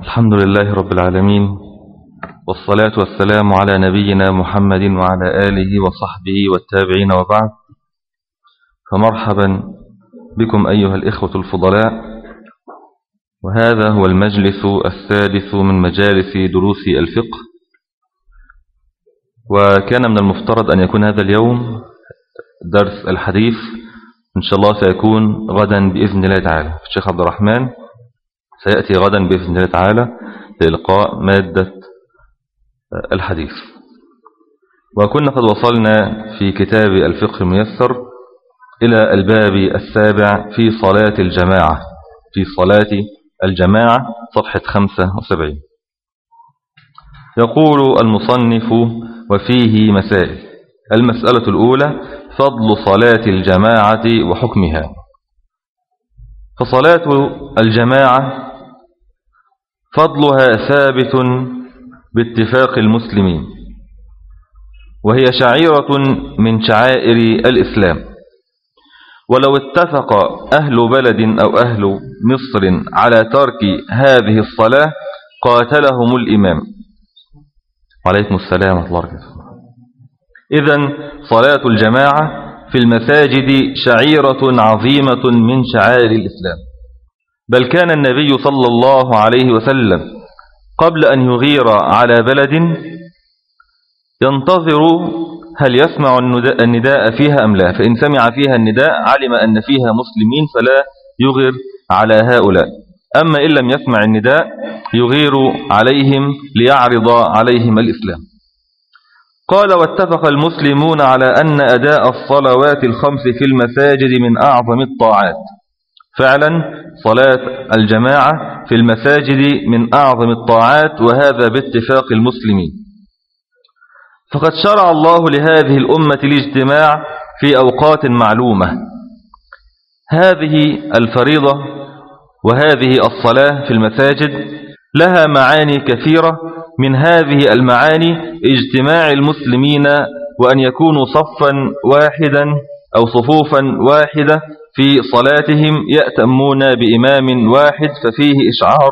الحمد لله رب العالمين والصلاة والسلام على نبينا محمد وعلى آله وصحبه والتابعين وبعد. فمرحبا بكم أيها الإخوة الفضلاء. وهذا هو المجلس السادس من مجالس دروس الفقه. وكان من المفترض أن يكون هذا اليوم درس الحديث. إن شاء الله سيكون غدا بإذن الله تعالى. الشيخ عبد الرحمن سيأتي غدا بإذن الله تعالى لإلقاء مادة الحديث. وكنا قد وصلنا في كتاب الفقه الميسر إلى الباب السابع في صلاة الجماعة في صلاة الجماعة صفحة 75 يقول المصنف وفيه مسائل المسألة الأولى فضل صلاة الجماعة وحكمها. فصلاة الجماعة فضلها ثابت باتفاق المسلمين وهي شعيرة من شعائر الإسلام. ولو اتفق أهل بلد أو أهل مصر على ترك هذه الصلاة قاتلهم الإمام. وعليكم السلام ورحمة الله وبركاته. إذن صلاة الجماعة في المساجد شعيرة عظيمة من شعائر الإسلام. بل كان النبي صلى الله عليه وسلم قبل أن يغير على بلد ينتظر هل يسمع النداء فيها أم لا. فإن سمع فيها النداء علم أن فيها مسلمين فلا يغير على هؤلاء. أما إن لم يسمع النداء يغير عليهم ليعرض عليهم الإسلام. قال واتفق المسلمون على أن أداء الصلوات الخمس في المساجد من أعظم الطاعات. فعلا صلاة الجماعة في المساجد من أعظم الطاعات وهذا باتفاق المسلمين. فقد شرع الله لهذه الأمة الاجتماع في أوقات معلومة. هذه الفريضة وهذه الصلاة في المساجد لها معاني كثيرة من هذه المعاني اجتماع المسلمين وأن يكونوا صفا واحدا أو صفوفا واحدة في صلاتهم يأتمون بإمام واحد ففيه إشعار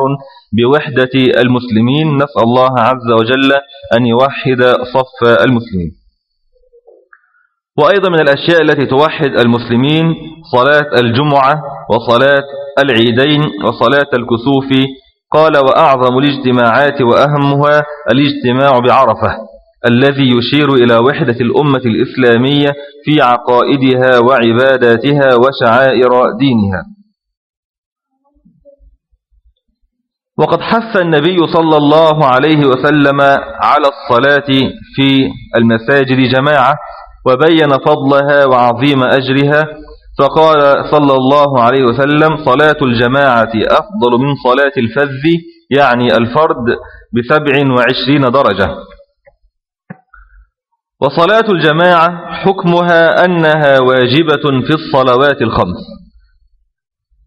بوحدة المسلمين. نسأل الله عز وجل أن يوحد صف المسلمين. وأيضا من الأشياء التي توحد المسلمين صلاة الجمعة وصلاة العيدين وصلاة الكسوف. قال وأعظم الاجتماعات وأهمها الاجتماع بعرفة. الذي يشير إلى وحدة الأمة الإسلامية في عقائدها وعباداتها وشعائر دينها. وقد حث النبي صلى الله عليه وسلم على الصلاة في المساجد جماعة وبين فضلها وعظيم أجرها فقال صلى الله عليه وسلم صلاة الجماعة أفضل من صلاة الفذ يعني الفرد بسبع وعشرين درجة. وصلاة الجماعة حكمها أنها واجبة في الصلوات الخمس.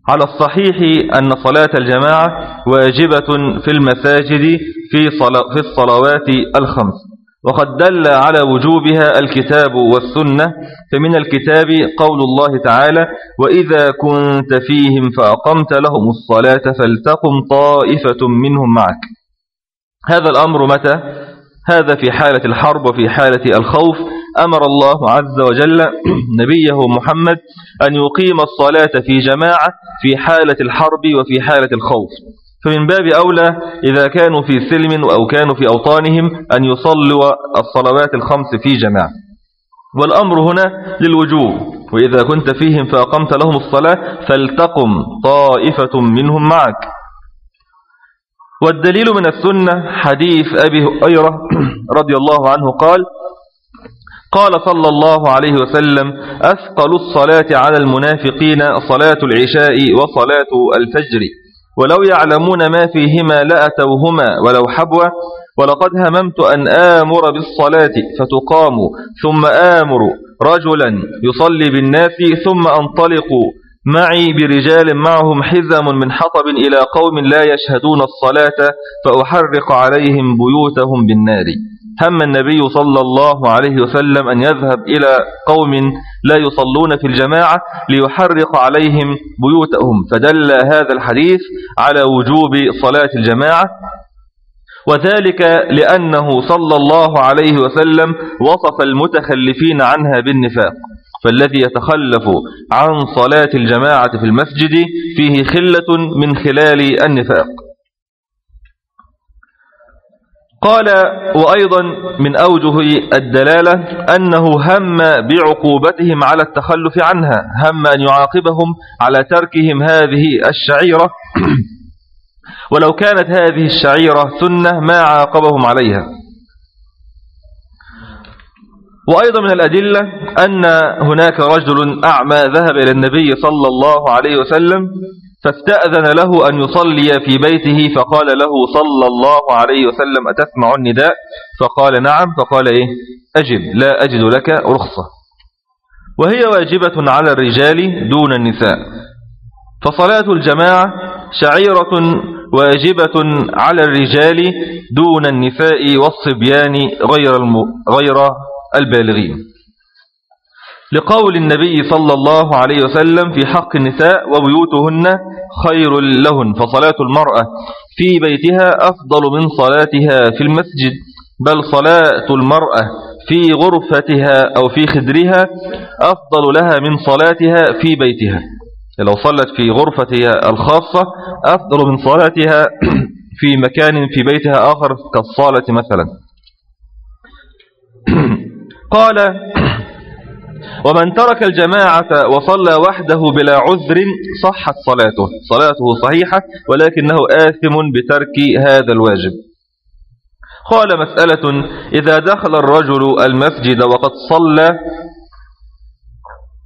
على الصحيح أن صلاة الجماعة واجبة في المساجد في, في الصلوات الخمس. وقد دل على وجوبها الكتاب والسنة فمن الكتاب قول الله تعالى وإذا كنت فيهم فأقمت لهم الصلاة فلتقم طائفة منهم معك. هذا الأمر متى؟ هذا في حالة الحرب وفي حالة الخوف. أمر الله عز وجل نبيه محمد أن يقيم الصلاة في جماعة في حالة الحرب وفي حالة الخوف. فمن باب أولى إذا كانوا في سلم أو كانوا في أوطانهم أن يصلوا الصلوات الخمس في جماعة. والأمر هنا للوجوب. وإذا كنت فيهم فأقمت لهم الصلاة فلتقم طائفة منهم معك. والدليل من السنة حديث أبي هريرة رضي الله عنه قال قال صلى الله عليه وسلم أثقل الصلاة على المنافقين صلاة العشاء وصلاة الفجر ولو يعلمون ما فيهما لأتوهما ولو حبوة ولقد هممت أن آمر بالصلاة فتقام ثم آمر رجلا يصلي بالناس ثم أنطلق معي برجال معهم حزم من حطب إلى قوم لا يشهدون الصلاة فأحرق عليهم بيوتهم بالنار. هم النبي صلى الله عليه وسلم أن يذهب إلى قوم لا يصلون في الجماعة ليحرق عليهم بيوتهم. فدل هذا الحديث على وجوب صلاة الجماعة. وذلك لأنه صلى الله عليه وسلم وصف المتخلفين عنها بالنفاق. فالذي يتخلف عن صلاة الجماعة في المسجد فيه خلة من خلال النفاق. قال وأيضا من أوجه الدلالة أنه هم بعقوبتهم على التخلف عنها هم أن يعاقبهم على تركهم هذه الشعيرة. ولو كانت هذه الشعيرة سنة ما عاقبهم عليها. وأيضا من الأدلة أن هناك رجل أعمى ذهب إلى النبي صلى الله عليه وسلم فاستأذن له أن يصلي في بيته فقال له صلى الله عليه وسلم أتسمع النداء؟ فقال نعم. فقال إيه؟ أجب لا أجد لك رخصة. وهي واجبة على الرجال دون النساء. فصلاة الجماعة شعيرة واجبة على الرجال دون النساء والصبيان غير, غير البالغين. لقول النبي صلى الله عليه وسلم في حق النساء وبيوتهن خير لهن فصلاة المرأة في بيتها أفضل من صلاتها في المسجد بل صلاة المرأة في غرفتها أو في خدرها أفضل لها من صلاتها في بيتها. لو صلت في غرفتها الخاصة أفضل من صلاتها في مكان في بيتها آخر كالصالة مثلا. قال ومن ترك الجماعة وصلى وحده بلا عذر صحت صلاته. صلاته صحيحة ولكنه آثم بترك هذا الواجب. قال مسألة إذا دخل الرجل المسجد وقد صلى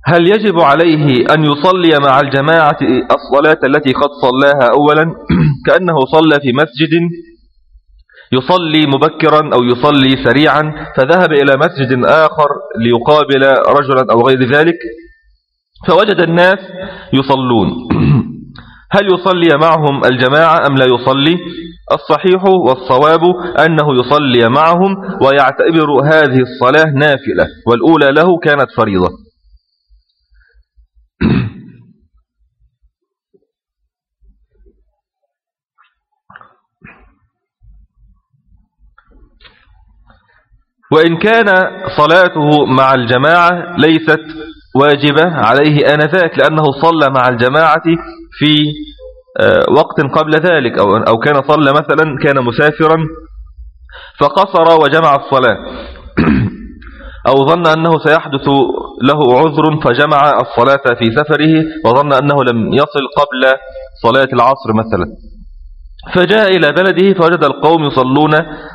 هل يجب عليه أن يصلي مع الجماعة الصلاة التي قد صلاها أولا؟ كأنه صلى في مسجد يصلي مبكرا أو يصلي سريعا فذهب إلى مسجد آخر ليقابل رجلا أو غير ذلك فوجد الناس يصلون. هل يصلي معهم الجماعة أم لا يصلي؟ الصحيح والصواب أنه يصلي معهم ويعتبر هذه الصلاة نافلة والأولى له كانت فريضة. وإن كان صلاته مع الجماعة ليست واجبة عليه آنذاك لأنه صلى مع الجماعة في آه، وقت قبل ذلك أو كان صلى مثلا كان مسافرا فقصر وجمع الصلاة. أو ظن أنه سيحدث له عذر فجمع الصلاة في سفره وظن أنه لم يصل قبل صلاة العصر مثلا. فجاء إلى بلده فوجد القوم يصلون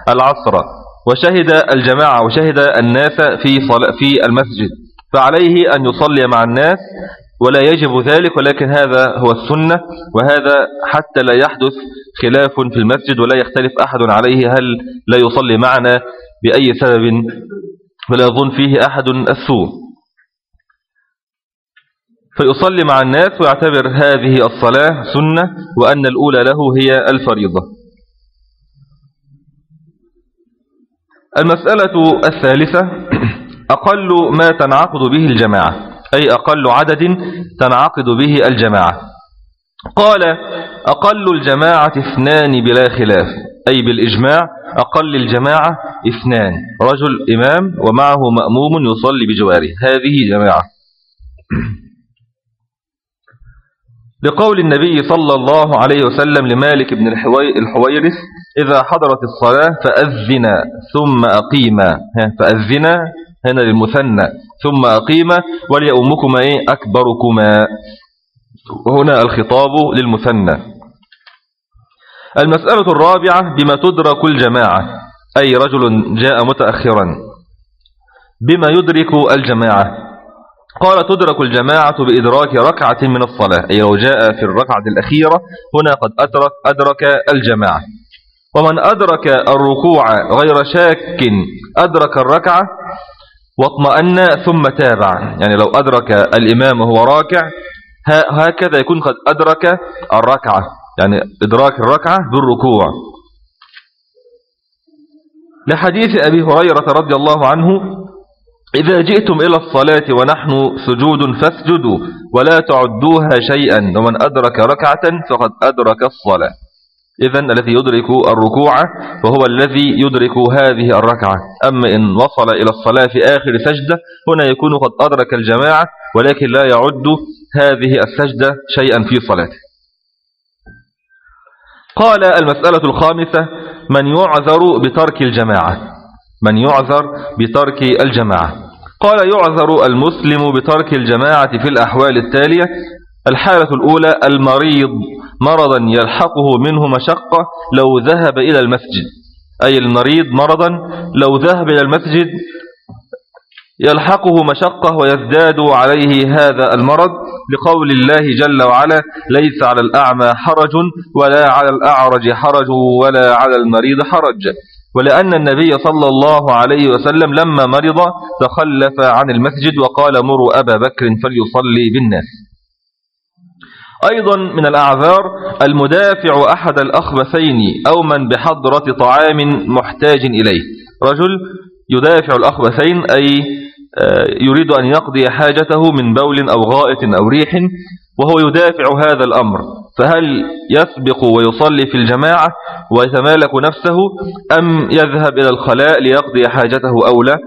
العصر. وشهد الجماعة وشهد الناس في, في المسجد. فعليه أن يصلي مع الناس ولا يجب ذلك ولكن هذا هو السنة وهذا حتى لا يحدث خلاف في المسجد ولا يختلف أحد عليه هل لا يصلي معنا بأي سبب ولا يظن فيه أحد السوء. فيصلي مع الناس ويعتبر هذه الصلاة سنة وأن الأولى له هي الفريضة. المسألة الثالثة أقل ما تنعقد به الجماعة أي أقل عدد تنعقد به الجماعة. قال أقل الجماعة اثنان بلا خلاف أي بالإجماع أقل الجماعة اثنان رجل إمام ومعه مأموم يصلي بجواره. هذه جماعة. لقول النبي صلى الله عليه وسلم لمالك بن الحويرث إذا حضرت الصلاة فأذنا ثم أقيما. فأذنا هنا للمثنى ثم أقيما وليأمكما إيه؟ أكبركما. هنا الخطاب للمثنى. المسألة الرابعة بما تدرك الجماعة أي رجل جاء متأخرا بما يدرك الجماعة. قال تدرك الجماعة بإدراك ركعة من الصلاة أي لو جاء في الركعة الأخيرة هنا قد أدرك, أدرك الجماعة. ومن أدرك الركوع غير شاك أدرك الركعة واطمأن ثم تابع. يعني لو أدرك الإمام وهو راكع هكذا يكون قد أدرك الركعة. يعني إدراك الركعة بالركوع. لحديث أبي هريرة رضي الله عنه إذا جئتم إلى الصلاة ونحن سجود فاسجدوا ولا تعدوها شيئا ومن أدرك ركعة فقد أدرك الصلاة. إذا الذي يدرك الركوع فهو الذي يدرك هذه الركعة. أما إن وصل إلى الصلاة في آخر سجدة هنا يكون قد أدرك الجماعة ولكن لا يعد هذه السجدة شيئا في صلاته. قال المسألة الخامسة من يعذر بترك الجماعة. من يعذر بترك الجماعة. قال يعذر المسلم بترك الجماعة في الأحوال التالية. الحالة الأولى المريض مرضا يلحقه منه مشقة لو ذهب إلى المسجد. أي المريض مرضا لو ذهب إلى المسجد يلحقه مشقة ويزداد عليه هذا المرض. لقول الله جل وعلا ليس على الأعمى حرج ولا على الأعرج حرج ولا على المريض حرج. ولأن النبي صلى الله عليه وسلم لما مرض تخلف عن المسجد وقال مروا أبا بكر فليصلي بالناس. أيضا من الأعذار المدافع أحد الأخبثين أو من بحضرة طعام محتاج إليه. رجل يدافع الأخبثين أي يريد أن يقضي حاجته من بول أو غائط أو ريح وهو يدافع هذا الأمر. فهل يسبق ويصلي في الجماعة ويتمالك نفسه أم يذهب إلى الخلاء ليقضي حاجته أو لا؟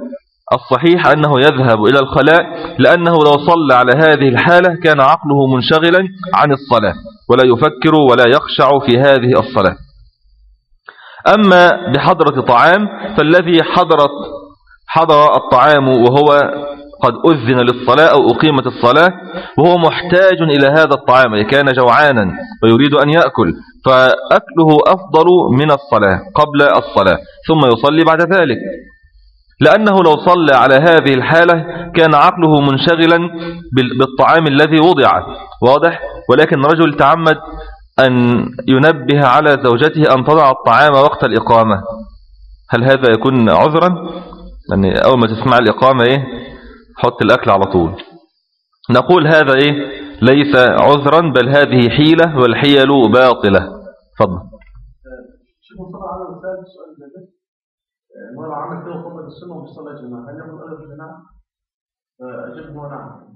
الصحيح أنه يذهب إلى الخلاء لأنه لو صلى على هذه الحالة كان عقله منشغلا عن الصلاة ولا يفكر ولا يخشع في هذه الصلاة. أما بحضرة طعام فالذي حضرت حضر الطعام وهو قد أذن للصلاة أو أقيمت الصلاة وهو محتاج إلى هذا الطعام كان جوعانا ويريد أن يأكل فأكله أفضل من الصلاة قبل الصلاة ثم يصلي بعد ذلك. لأنه لو صلى على هذه الحالة كان عقله منشغلا بالطعام الذي وضع واضح؟ ولكن رجل تعمد أن ينبه على زوجته أن تضع الطعام وقت الإقامة. هل هذا يكون عذرا؟ يعني أول ما تسمع الإقامة إيه؟ حط الأكل على طول. نقول هذا إيه؟ ليس عذرا بل هذه حيلة والحيل باطلة. فضل شوف على السؤال ما لو عمل كده وقام بالسنة ومش صلى الجماعة. هل يقول أنا بالجماعة؟ نعم.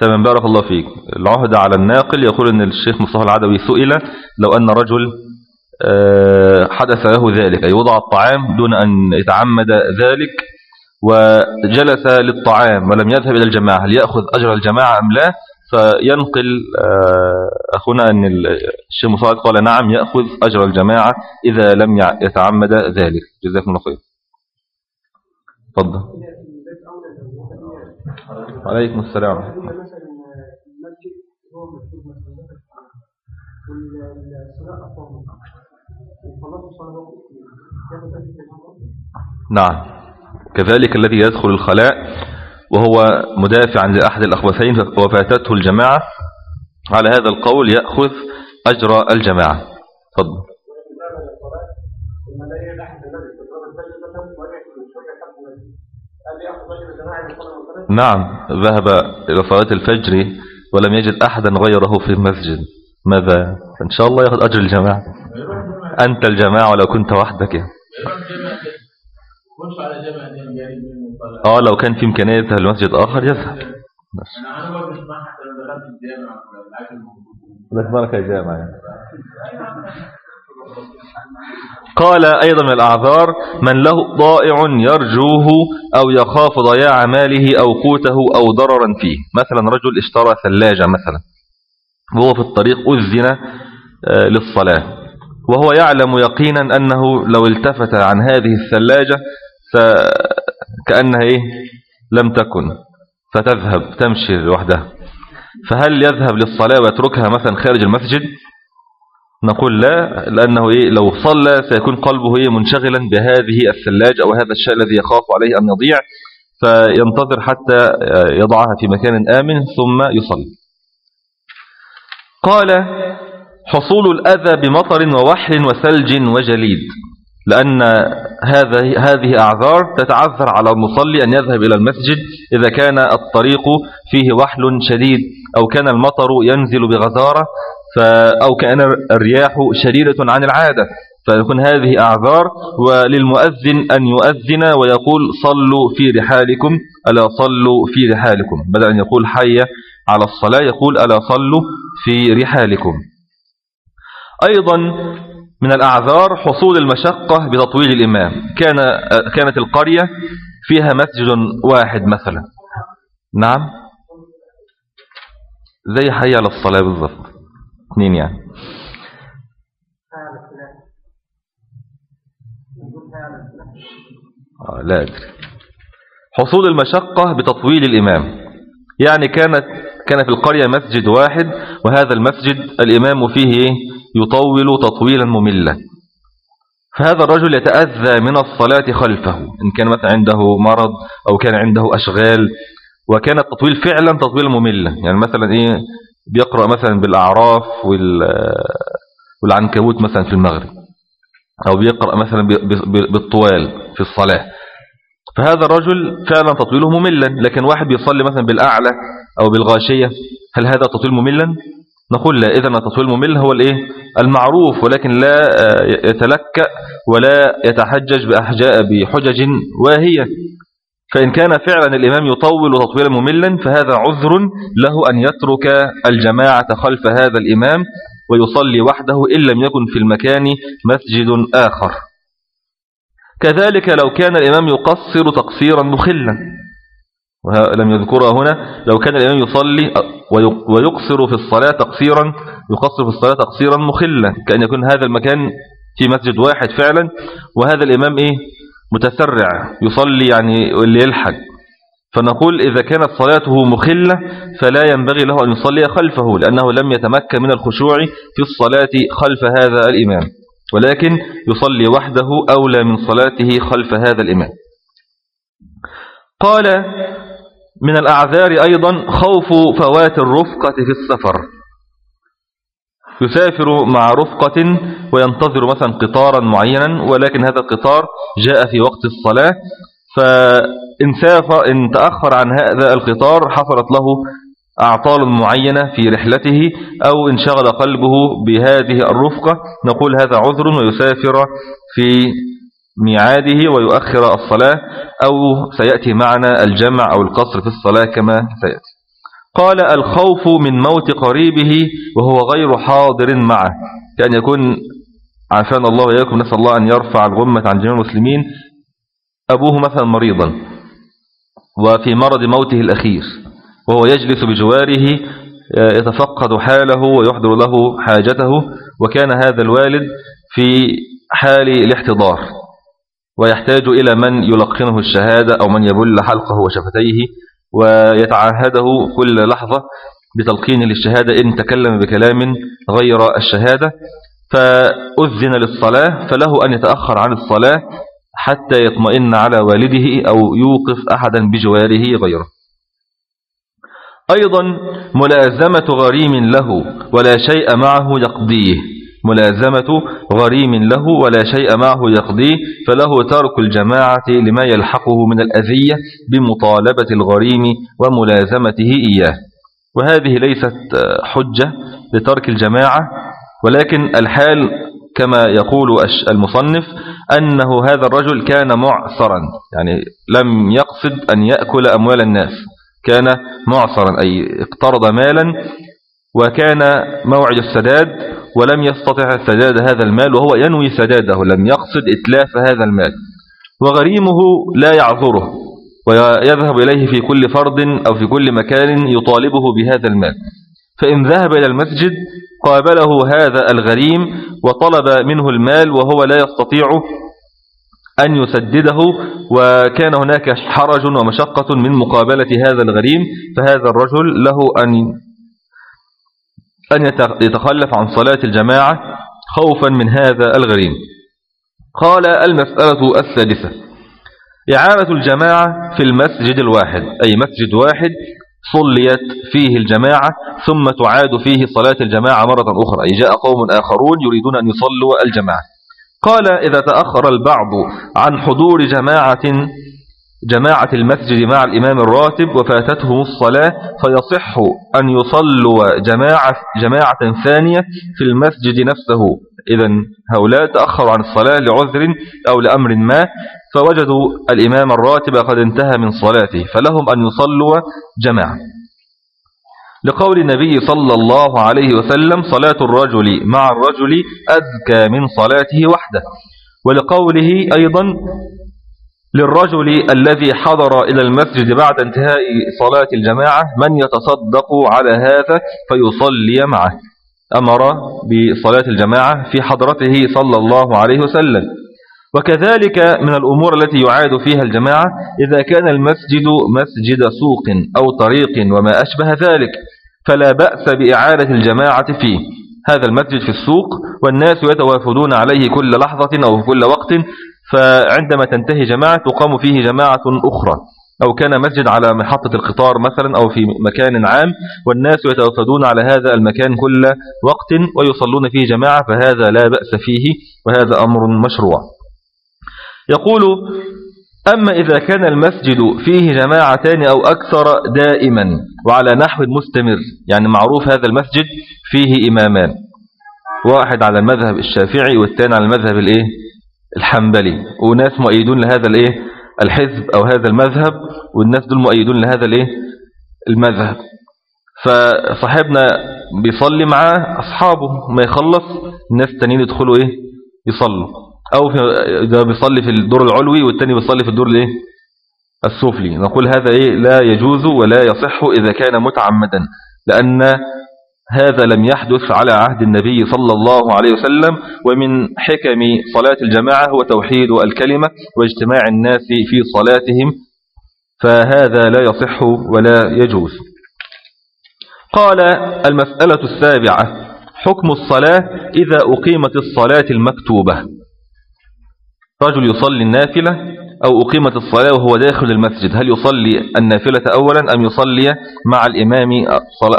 تمام بارك الله فيك. العهد على الناقل. يقول أن الشيخ مصطفى العدوي سئل لو أن رجل حدث له ذلك. أي وضع الطعام دون أن يتعمد ذلك وجلس للطعام ولم يذهب إلى الجماعة. هل يأخذ أجر الجماعة أم لا؟ فينقل آه، أخونا أن الشيخ مصاد قال نعم يأخذ أجر الجماعة إذا لم يتعمد ذلك. جزاكم الله خير. تفضل. عليكم السلام. نعم. كذلك الذي يدخل الخلاء وهو مدافع عن أحد الأخبثين وفاتته الجماعة. على هذا القول يأخذ أجر الجماعة. تفضل. نعم. ذهب إلى صلاة الفجر ولم يجد أحدا غيره في المسجد. ماذا؟ إن شاء الله يأخذ أجر الجماعة. أنت الجماعة ولو كنت وحدك آه لو كان في إمكانية يذهب لمسجد آخر يذهب. بس بارك يا جامع يعني. قال أيضا من الأعذار من له ضائع يرجوه أو يخاف ضياع ماله أو قوته أو ضررا فيه. مثلا رجل اشترى ثلاجة مثلا وهو في الطريق أذن آه، للصلاة. وهو يعلم يقينا أنه لو التفت عن هذه الثلاجة كأنها إيه؟ لم تكن فتذهب تمشي لوحدها. فهل يذهب للصلاة ويتركها مثلا خارج المسجد؟ نقول لا لأنه إيه؟ لو صلى سيكون قلبه إيه؟ منشغلا بهذه الثلاجة أو هذا الشيء الذي يخاف عليه أن يضيع فينتظر حتى يضعها في مكان آمن ثم يصلي. قال حصول الأذى بمطر ووحل وثلج وجليد لأن هذه هذه أعذار تتعذر على المصلي أن يذهب إلى المسجد إذا كان الطريق فيه وحل شديد أو كان المطر ينزل بغزارة أو كان الرياح شديدة عن العادة. فيكون هذه أعذار وللمؤذن أن يؤذن ويقول صلوا في رحالكم ألا صلوا في رحالكم. بدل أن يقول حي على الصلاة يقول ألا صلوا في رحالكم. أيضا من الأعذار حصول المشقة بتطويل الإمام. كان كانت القرية فيها مسجد واحد مثلا. نعم. زي حي على الصلاة بالضبط. اثنين يعني. آه لا أدري. حصول المشقة بتطويل الإمام. يعني كانت كان في القرية مسجد واحد وهذا المسجد الإمام فيه يطول تطويلا مملا. فهذا الرجل يتأذى من الصلاة خلفه إن كان مثلا عنده مرض أو كان عنده أشغال وكان التطويل فعلا تطويلا مملا. يعني مثلا إيه بيقرأ مثلا بالأعراف والعنكبوت مثلا في المغرب أو بيقرأ مثلا بالطوال في الصلاة. فهذا الرجل فعلا تطويله مملا لكن واحد بيصلي مثلا بالأعلى أو بالغاشية هل هذا تطويل مملا؟ نقول لا إذن التطويل الممل هو الإيه؟ المعروف ولكن لا آه، يتلكأ ولا يتحجج بحجج واهية. فإن كان فعلا الإمام يطول تطويلا مملا فهذا عذر له أن يترك الجماعة خلف هذا الإمام ويصلي وحده إن لم يكن في المكان مسجد آخر. كذلك لو كان الإمام يقصر تقصيرا مخلا. ولم يذكرها هنا. لو كان الإمام يصلي ويقصر في الصلاة تقصيرا يقصر في الصلاة تقصيرا مخلا كأن يكون هذا المكان في مسجد واحد فعلا. وهذا الإمام إيه؟ متسرع يصلي يعني اللي يلحق فنقول إذا كانت صلاته مخلة فلا ينبغي له أن يصلي خلفه لأنه لم يتمكن من الخشوع في الصلاة خلف هذا الإمام. ولكن يصلي وحده أولى من صلاته خلف هذا الإمام. قال من الأعذار أيضا خوف فوات الرفقة في السفر. يسافر مع رفقة وينتظر مثلا قطارا معينا ولكن هذا القطار جاء في وقت الصلاة فإن سافر إن تأخر عن هذا القطار حصلت له أعطال معينة في رحلته أو انشغل قلبه بهذه الرفقة. نقول هذا عذر ويسافر في ميعاده ويؤخر الصلاة أو سيأتي معنا الجمع أو القصر في الصلاة كما سيأتي. قال الخوف من موت قريبه وهو غير حاضر معه. كأن يكون عافان الله وإياكم نسأل الله أن يرفع الغمة عن جميع المسلمين. أبوه مثلا مريضا وفي مرض موته الأخير وهو يجلس بجواره يتفقد حاله ويحضر له حاجته وكان هذا الوالد في حال الاحتضار. ويحتاج إلى من يلقنه الشهادة أو من يبل حلقه وشفتيه ويتعهده كل لحظة بتلقين للشهادة إن تكلم بكلام غير الشهادة فأذن للصلاة فله أن يتأخر عن الصلاة حتى يطمئن على والده أو يوقف أحدا بجواره غيره. أيضا ملازمة غريم له ولا شيء معه يقضيه. ملازمة غريم له ولا شيء معه يقضيه فله ترك الجماعة لما يلحقه من الأذية بمطالبة الغريم وملازمته إياه. وهذه ليست حجة لترك الجماعة ولكن الحال كما يقول المصنف أنه هذا الرجل كان معصرا يعني لم يقصد أن يأكل أموال الناس كان معصرا أي اقترض مالا وكان موعد السداد ولم يستطع سداد هذا المال وهو ينوي سداده لم يقصد إتلاف هذا المال. وغريمه لا يعذره ويذهب إليه في كل فرد أو في كل مكان يطالبه بهذا المال. فإن ذهب إلى المسجد قابله هذا الغريم وطلب منه المال وهو لا يستطيع أن يسدده وكان هناك حرج ومشقة من مقابلة هذا الغريم فهذا الرجل له أن أن يتخلف عن صلاة الجماعة خوفا من هذا الغريم. قال المسألة السادسة إعادة الجماعة في المسجد الواحد أي مسجد واحد صليت فيه الجماعة ثم تعاد فيه صلاة الجماعة مرة أخرى أي جاء قوم آخرون يريدون أن يصلوا الجماعة. قال إذا تأخر البعض عن حضور جماعة جماعة المسجد مع الإمام الراتب وفاتتهم الصلاة فيصح أن يصلوا جماعة, جماعة ثانية في المسجد نفسه. إذا هؤلاء تأخروا عن الصلاة لعذر أو لأمر ما فوجدوا الإمام الراتب قد انتهى من صلاته فلهم أن يصلوا جماعة. لقول النبي صلى الله عليه وسلم صلاة الرجل مع الرجل أذكى من صلاته وحده ولقوله أيضا للرجل الذي حضر إلى المسجد بعد انتهاء صلاة الجماعة من يتصدق على هذا فيصلي معه. أمر بصلاة الجماعة في حضرته صلى الله عليه وسلم. وكذلك من الأمور التي يعاد فيها الجماعة إذا كان المسجد مسجد سوق أو طريق وما أشبه ذلك فلا بأس بإعادة الجماعة فيه. هذا المسجد في السوق والناس يتوافدون عليه كل لحظة أو كل وقت فعندما تنتهي جماعة تقام فيه جماعة أخرى. أو كان مسجد على محطة القطار مثلا أو في مكان عام والناس يتوافدون على هذا المكان كل وقت ويصلون فيه جماعة فهذا لا بأس فيه وهذا أمر مشروع. يقول أما إذا كان المسجد فيه جماعتان أو أكثر دائما وعلى نحو مستمر يعني معروف هذا المسجد فيه إمامان. واحد على المذهب الشافعي والثاني على المذهب الإيه؟ الحنبلي. وناس مؤيدون لهذا الإيه؟ الحزب أو هذا المذهب والناس دول مؤيدون لهذا الإيه؟ المذهب. فصاحبنا بيصلي معاه أصحابه. ما يخلص الناس التانيين يدخلوا إيه؟ يصلوا. أو في ده بيصلي في الدور العلوي والتاني بيصلي في الدور الايه؟ السفلي. نقول هذا إيه؟ لا يجوز ولا يصح إذا كان متعمدا لأن هذا لم يحدث على عهد النبي صلى الله عليه وسلم ومن حكم صلاة الجماعة هو توحيد الكلمة واجتماع الناس في صلاتهم فهذا لا يصح ولا يجوز. قال المسألة السابعة حكم الصلاة إذا أقيمت الصلاة المكتوبة. رجل يصلي النافلة أو أقيمت الصلاة وهو داخل المسجد. هل يصلي النافلة أولا أم يصلي مع الإمام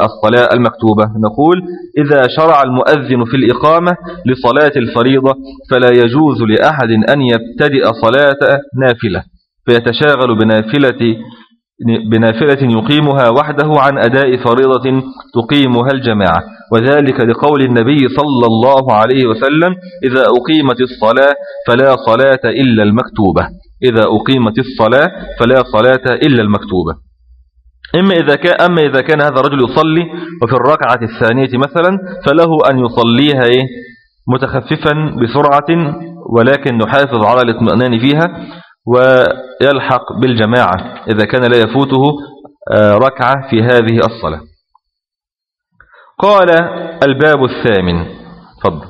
الصلاة المكتوبة؟ نقول إذا شرع المؤذن في الإقامة لصلاة الفريضة فلا يجوز لأحد أن يبتدئ صلاة نافلة فيتشاغل بنافلة بنافلة يقيمها وحده عن أداء فريضة تقيمها الجماعة. وذلك لقول النبي صلى الله عليه وسلم إذا أقيمت الصلاة فلا صلاة إلا المكتوبة. إذا أقيمت الصلاة فلا صلاة إلا المكتوبة. إما إذا كان أما إذا كان هذا الرجل يصلي وفي الركعة الثانية مثلا فله أن يصليها إيه متخففا بسرعة ولكن نحافظ على الاطمئنان فيها ويلحق بالجماعة إذا كان لا يفوته آه، ركعة في هذه الصلاة. قال الباب الثامن. فضل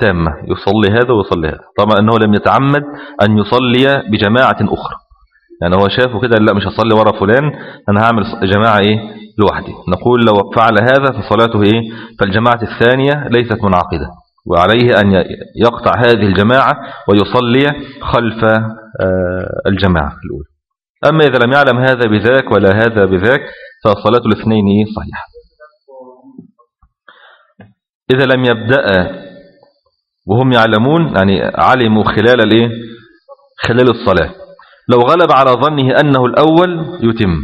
تامة. يصلي هذا ويصلي هذا. طبعا أنه لم يتعمد أن يصلي بجماعة أخرى. يعني هو شافه كده لا مش هصلي ورا فلان أنا هعمل جماعة إيه؟ لوحدي. نقول لو فعل هذا فصلاته إيه؟ فالجماعة الثانية ليست منعقدة. وعليه أن يقطع هذه الجماعة ويصلي خلف آه، الجماعة الأولى. أما إذا لم يعلم هذا بذاك ولا هذا بذاك فصلاة الاثنين صحيحة. إذا لم يبدأ وهم يعلمون يعني علموا خلال الإيه؟ خلال الصلاة. لو غلب على ظنه أنه الأول يتم.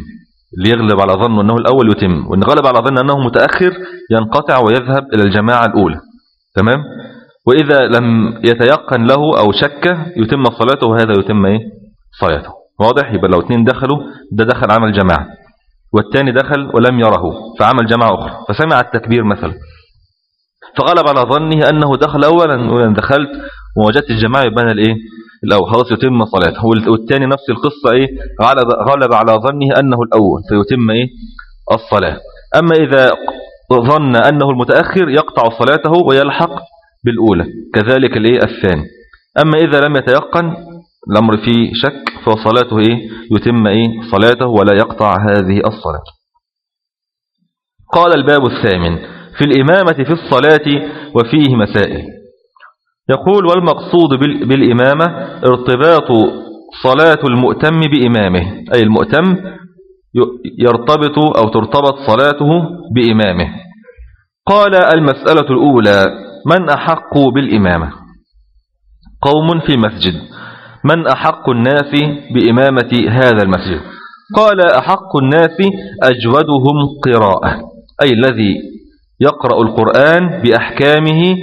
ليغلب على ظنه أنه الأول يتم. وإن غلب على ظنه أنه متأخر ينقطع ويذهب إلى الجماعة الأولى. تمام؟ وإذا لم يتيقن له أو شك يتم صلاته وهذا يتم إيه؟ صلاته. واضح؟ يبقى لو اثنين دخلوا ده دخل عمل جماعة. والثاني دخل ولم يره فعمل جماعة أخرى. فسمع التكبير مثلا. فغلب على ظنه أنه دخل أولا دخلت ووجدت الجماعة يبان الإيه؟ الأول. خلاص يتم صلاته. والثاني نفس القصة إيه؟ غلب على ظنه أنه الأول. فيتم إيه؟ الصلاة. أما إذا ظن أنه المتأخر يقطع صلاته ويلحق بالأولى. كذلك الإيه؟ الثاني. أما إذا لم يتيقن الأمر فيه شك فصلاته إيه؟ يتم إيه؟ صلاته ولا يقطع هذه الصلاة. قال الباب الثامن. في الإمامة في الصلاة وفيه مسائل. يقول والمقصود بالإمامة ارتباط صلاة المؤتم بإمامه أي المؤتم يرتبط أو ترتبط صلاته بإمامه. قال المسألة الأولى من أحق بالإمامة؟ قوم في مسجد من أحق الناس بإمامة هذا المسجد؟ قال أحق الناس أجودهم قراءة أي الذي يقرأ القرآن بأحكامه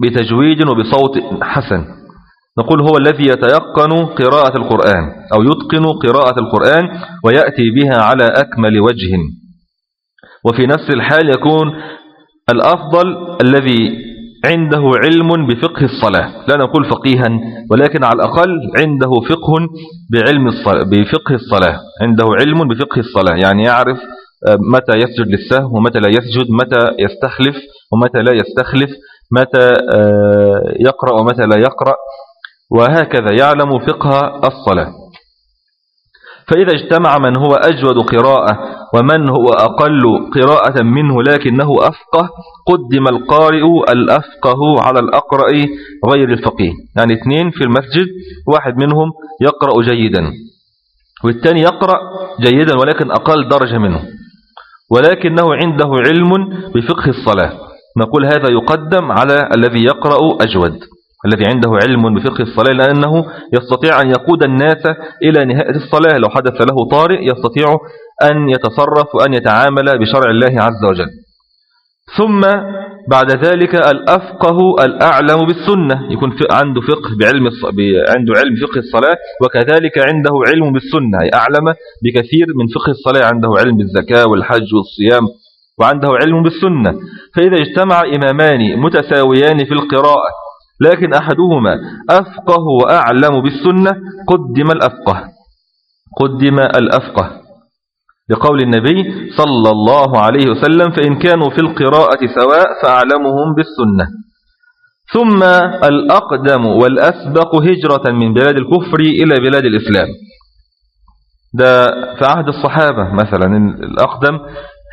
وبتجويد وبصوت حسن. نقول هو الذي يتيقن قراءة القرآن أو يتقن قراءة القرآن ويأتي بها على أكمل وجه. وفي نفس الحال يكون الأفضل الذي عنده علم بفقه الصلاة. لا نقول فقيها ولكن على الأقل عنده فقه بعلم الصلاة بفقه الصلاة. عنده علم بفقه الصلاة يعني يعرف متى يسجد للسهو ومتى لا يسجد متى يستخلف ومتى لا يستخلف متى آه، يقرأ ومتى لا يقرأ وهكذا يعلم فقه الصلاة. فإذا اجتمع من هو أجود قراءة ومن هو أقل قراءة منه لكنه أفقه قدم القارئ الأفقه على الأقرأ غير الفقيه. يعني اثنين في المسجد واحد منهم يقرأ جيدا والثاني يقرأ جيدا ولكن أقل درجة منه. ولكنه عنده علم بفقه الصلاة. نقول هذا يقدم على الذي يقرأ أجود. الذي عنده علم بفقه الصلاة لأنه يستطيع أن يقود الناس إلى نهاية الصلاة. لو حدث له طارئ يستطيع أن يتصرف وأن يتعامل بشرع الله عز وجل. ثم بعد ذلك الأفقه الأعلم بالسنة يكون عنده فقه بعلم عنده علم فقه الصلاة وكذلك عنده علم بالسنة أي أعلم بكثير من فقه الصلاة عنده علم بالزكاة والحج والصيام وعنده علم بالسنة. فإذا اجتمع إمامان متساويان في القراءة لكن أحدهما أفقه وأعلم بالسنة قدم الأفقه. قدم الأفقه. لقول النبي صلى الله عليه وسلم فإن كانوا في القراءة سواء فأعلمهم بالسنة. ثم الأقدم والأسبق هجرة من بلاد الكفر إلى بلاد الإسلام. ده في عهد الصحابة مثلا الأقدم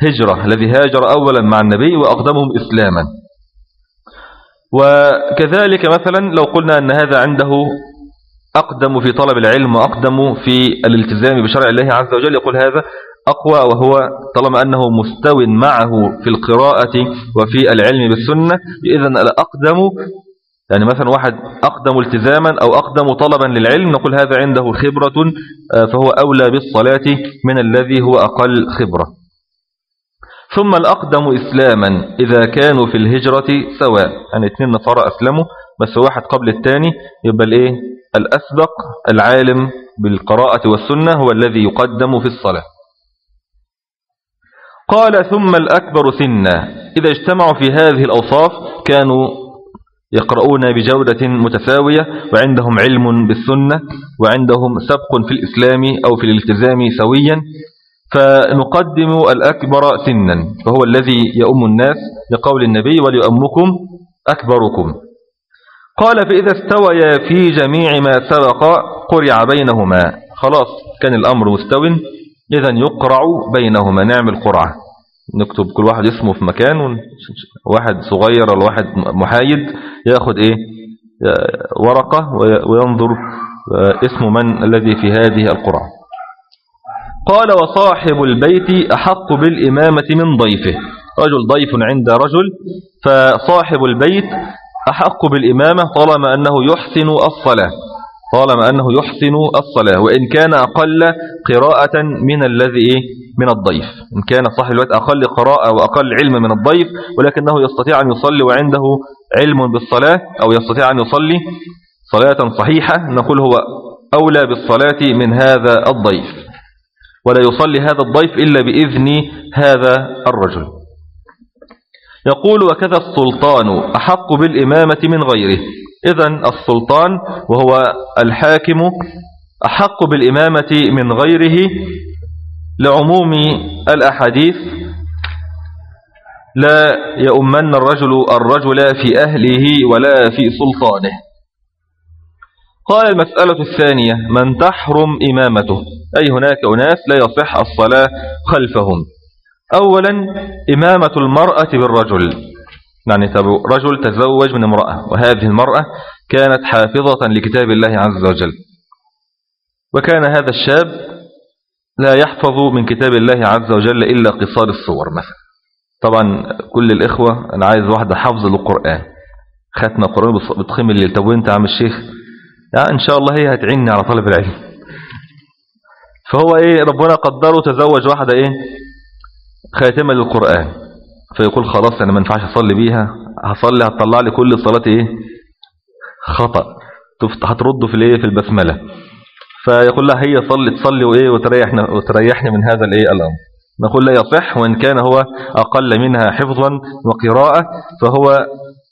هجرة الذي هاجر أولا مع النبي وأقدمهم إسلاما. وكذلك مثلا لو قلنا أن هذا عنده أقدم في طلب العلم وأقدم في الالتزام بشرع الله عز وجل يقول هذا أقوى وهو طالما أنه مستو معه في القراءة وفي العلم بالسنة إذن الأقدم يعني مثلا واحد أقدم التزاما أو أقدم طلبا للعلم نقول هذا عنده خبرة آه، فهو أولى بالصلاة من الذي هو أقل خبرة. ثم الأقدم إسلاما إذا كانوا في الهجرة سواء يعني اثنين نصارى أسلموا بس واحد قبل الثاني يبقى الإيه؟ الأسبق العالم بالقراءة والسنة هو الذي يقدم في الصلاة. قال ثم الأكبر سنا. إذا اجتمعوا في هذه الأوصاف كانوا يقرؤون بجودة متساوية وعندهم علم بالسنة وعندهم سبق في الإسلام أو في الالتزام سويا. فنقدم الأكبر سنا فهو الذي يؤم الناس لقول النبي وليؤمكم أكبركم. قال فإذا استويا في جميع ما سبق قرع بينهما. خلاص كان الأمر مستو إذا يقرع بينهما. نعمل قرعة نكتب كل واحد اسمه في مكان واحد صغير ولا واحد محايد يأخذ إيه؟ ورقة وينظر اسم من الذي في هذه القرعة. قال وصاحب البيت أحق بالإمامة من ضيفه. رجل ضيف عند رجل فصاحب البيت أحق بالإمامة طالما أنه يحسن الصلاة. طالما أنه يحسن الصلاة وإن كان أقل قراءة من الذي من الضيف. إن كان صاحب البيت أقل قراءة وأقل علم من الضيف ولكنه يستطيع أن يصلي وعنده علم بالصلاة أو يستطيع أن يصلي صلاة صحيحة نقول هو أولى بالصلاة من هذا الضيف. ولا يصلي هذا الضيف إلا بإذن هذا الرجل. يقول وكذا السلطان أحق بالإمامة من غيره. إذن السلطان وهو الحاكم أحق بالإمامة من غيره لعموم الأحاديث. لا يؤمن الرجل الرجل في أهله ولا في سلطانه. قال المسألة الثانية من تحرم إمامته. أي هناك أناس لا يصح الصلاة خلفهم. أولا إمامة المرأة بالرجل. يعني رجل تزوج من امرأة وهذه المرأة كانت حافظة لكتاب الله عز وجل. وكان هذا الشاب لا يحفظ من كتاب الله عز وجل إلا قصار الصور مثلا. طبعا كل الإخوة أنا عايز واحدة حفظ للقرآن. ختم القرآن بتخيم الليل طب وأنت عم الشيخ؟ يعني إن شاء الله هي هتعيني على طلب العلم. فهو إيه ربنا قدره تزوج واحدة إيه؟ خاتمة للقرآن. فيقول خلاص أنا ما ينفعش أصلي بيها. هصلي هتطلع لي كل الصلاة إيه؟ خطأ. هترده في الإيه؟ في البسملة. فيقول لها هي صلي تصلي وإيه؟ وتريحنا وتريحني من هذا الإيه؟ الأمر. نقول لا يصح وإن كان هو أقل منها حفظا وقراءة فهو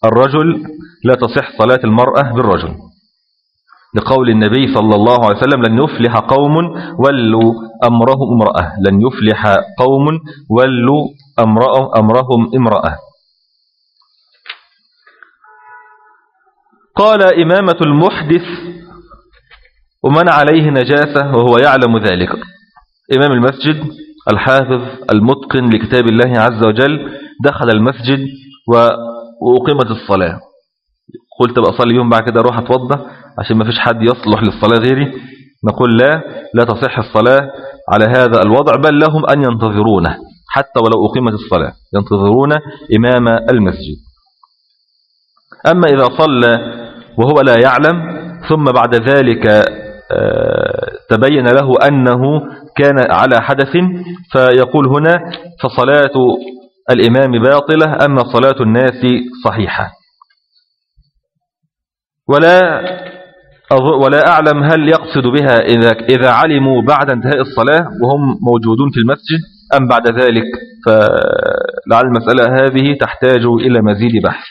الرجل لا تصح صلاة المرأة بالرجل. لقول النبي صلى الله عليه وسلم لن يفلح قوم ولوا أمرهم امرأة. لن يفلح قوم ولوا أمرهم امرأة. قال إمامة المحدث ومن عليه نجاسة وهو يعلم ذلك. إمام المسجد الحافظ المتقن لكتاب الله عز وجل دخل المسجد وأقيمت الصلاة. قلت بقى صلي يوم بعد كده أروح أتوضى. عشان ما فيش حد يصلح للصلاة غيري. نقول لا لا تصح الصلاة على هذا الوضع بل لهم أن ينتظرونه حتى ولو أقيمت الصلاة. ينتظرون إمام المسجد. أما إذا صلى وهو لا يعلم ثم بعد ذلك آه، تبين له أنه كان على حدث فيقول هنا فصلاة الإمام باطلة أما صلاة الناس صحيحة. ولا ولا أعلم هل يقصد بها إذا, إذا علموا بعد انتهاء الصلاة وهم موجودون في المسجد أم بعد ذلك. فلعل المسألة هذه تحتاج إلى مزيد بحث.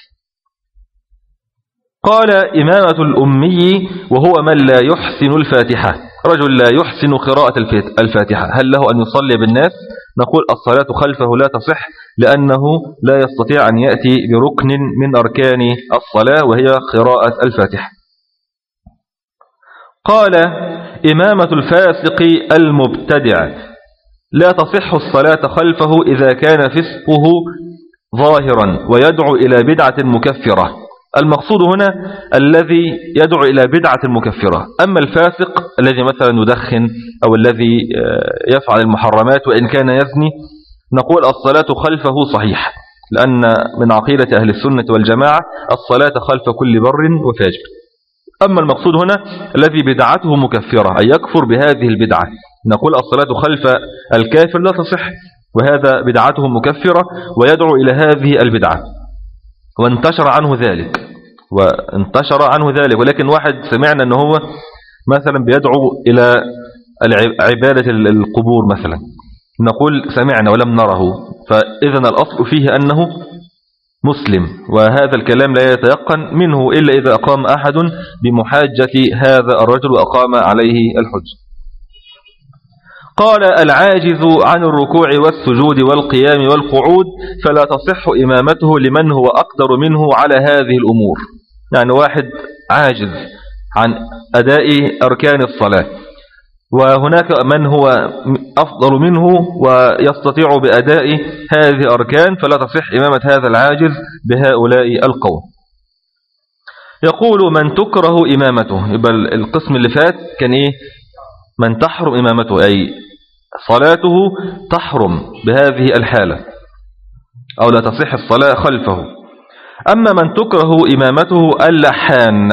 قال إمامة الأمي وهو من لا يحسن الفاتحة. رجل لا يحسن قراءة الفاتحة. هل له أن يصلي بالناس؟ نقول الصلاة خلفه لا تصح لأنه لا يستطيع أن يأتي بركن من أركان الصلاة وهي قراءة الفاتحة. قال إمامة الفاسق المبتدع لا تصح الصلاة خلفه إذا كان فسقه ظاهرا ويدعو إلى بدعة مكفرة. المقصود هنا الذي يدعو إلى بدعة مكفرة. أما الفاسق الذي مثلا يدخن أو الذي آه، يفعل المحرمات وإن كان يزني نقول الصلاة خلفه صحيح لأن من عقيدة أهل السنة والجماعة الصلاة خلف كل بر وفاجر. أما المقصود هنا الذي بدعته مكفرة أي يكفر بهذه البدعة. نقول الصلاة خلف الكافر لا تصح وهذا بدعته مكفرة ويدعو إلى هذه البدعة. وانتشر عنه ذلك وانتشر عنه ذلك. ولكن واحد سمعنا أنه هو مثلا بيدعو إلى عبادة القبور مثلا. نقول سمعنا ولم نره فإذن الأصل فيه أنه مسلم وهذا الكلام لا يتيقن منه إلا إذا أقام أحد بمحاجة هذا الرجل وأقام عليه الحج قال العاجز عن الركوع والسجود والقيام والقعود فلا تصح إمامته لمن هو أقدر منه على هذه الأمور. يعني واحد عاجز عن أداء أركان الصلاة. وهناك من هو أفضل منه ويستطيع بأداء هذه الأركان فلا تصح إمامة هذا العاجز بهؤلاء القوم. يقول من تكره إمامته. يبقى القسم اللي فات كان إيه؟ من تحرم إمامته. أي صلاته تحرم بهذه الحالة أو لا تصح الصلاة خلفه. أما من تكره إمامته اللحان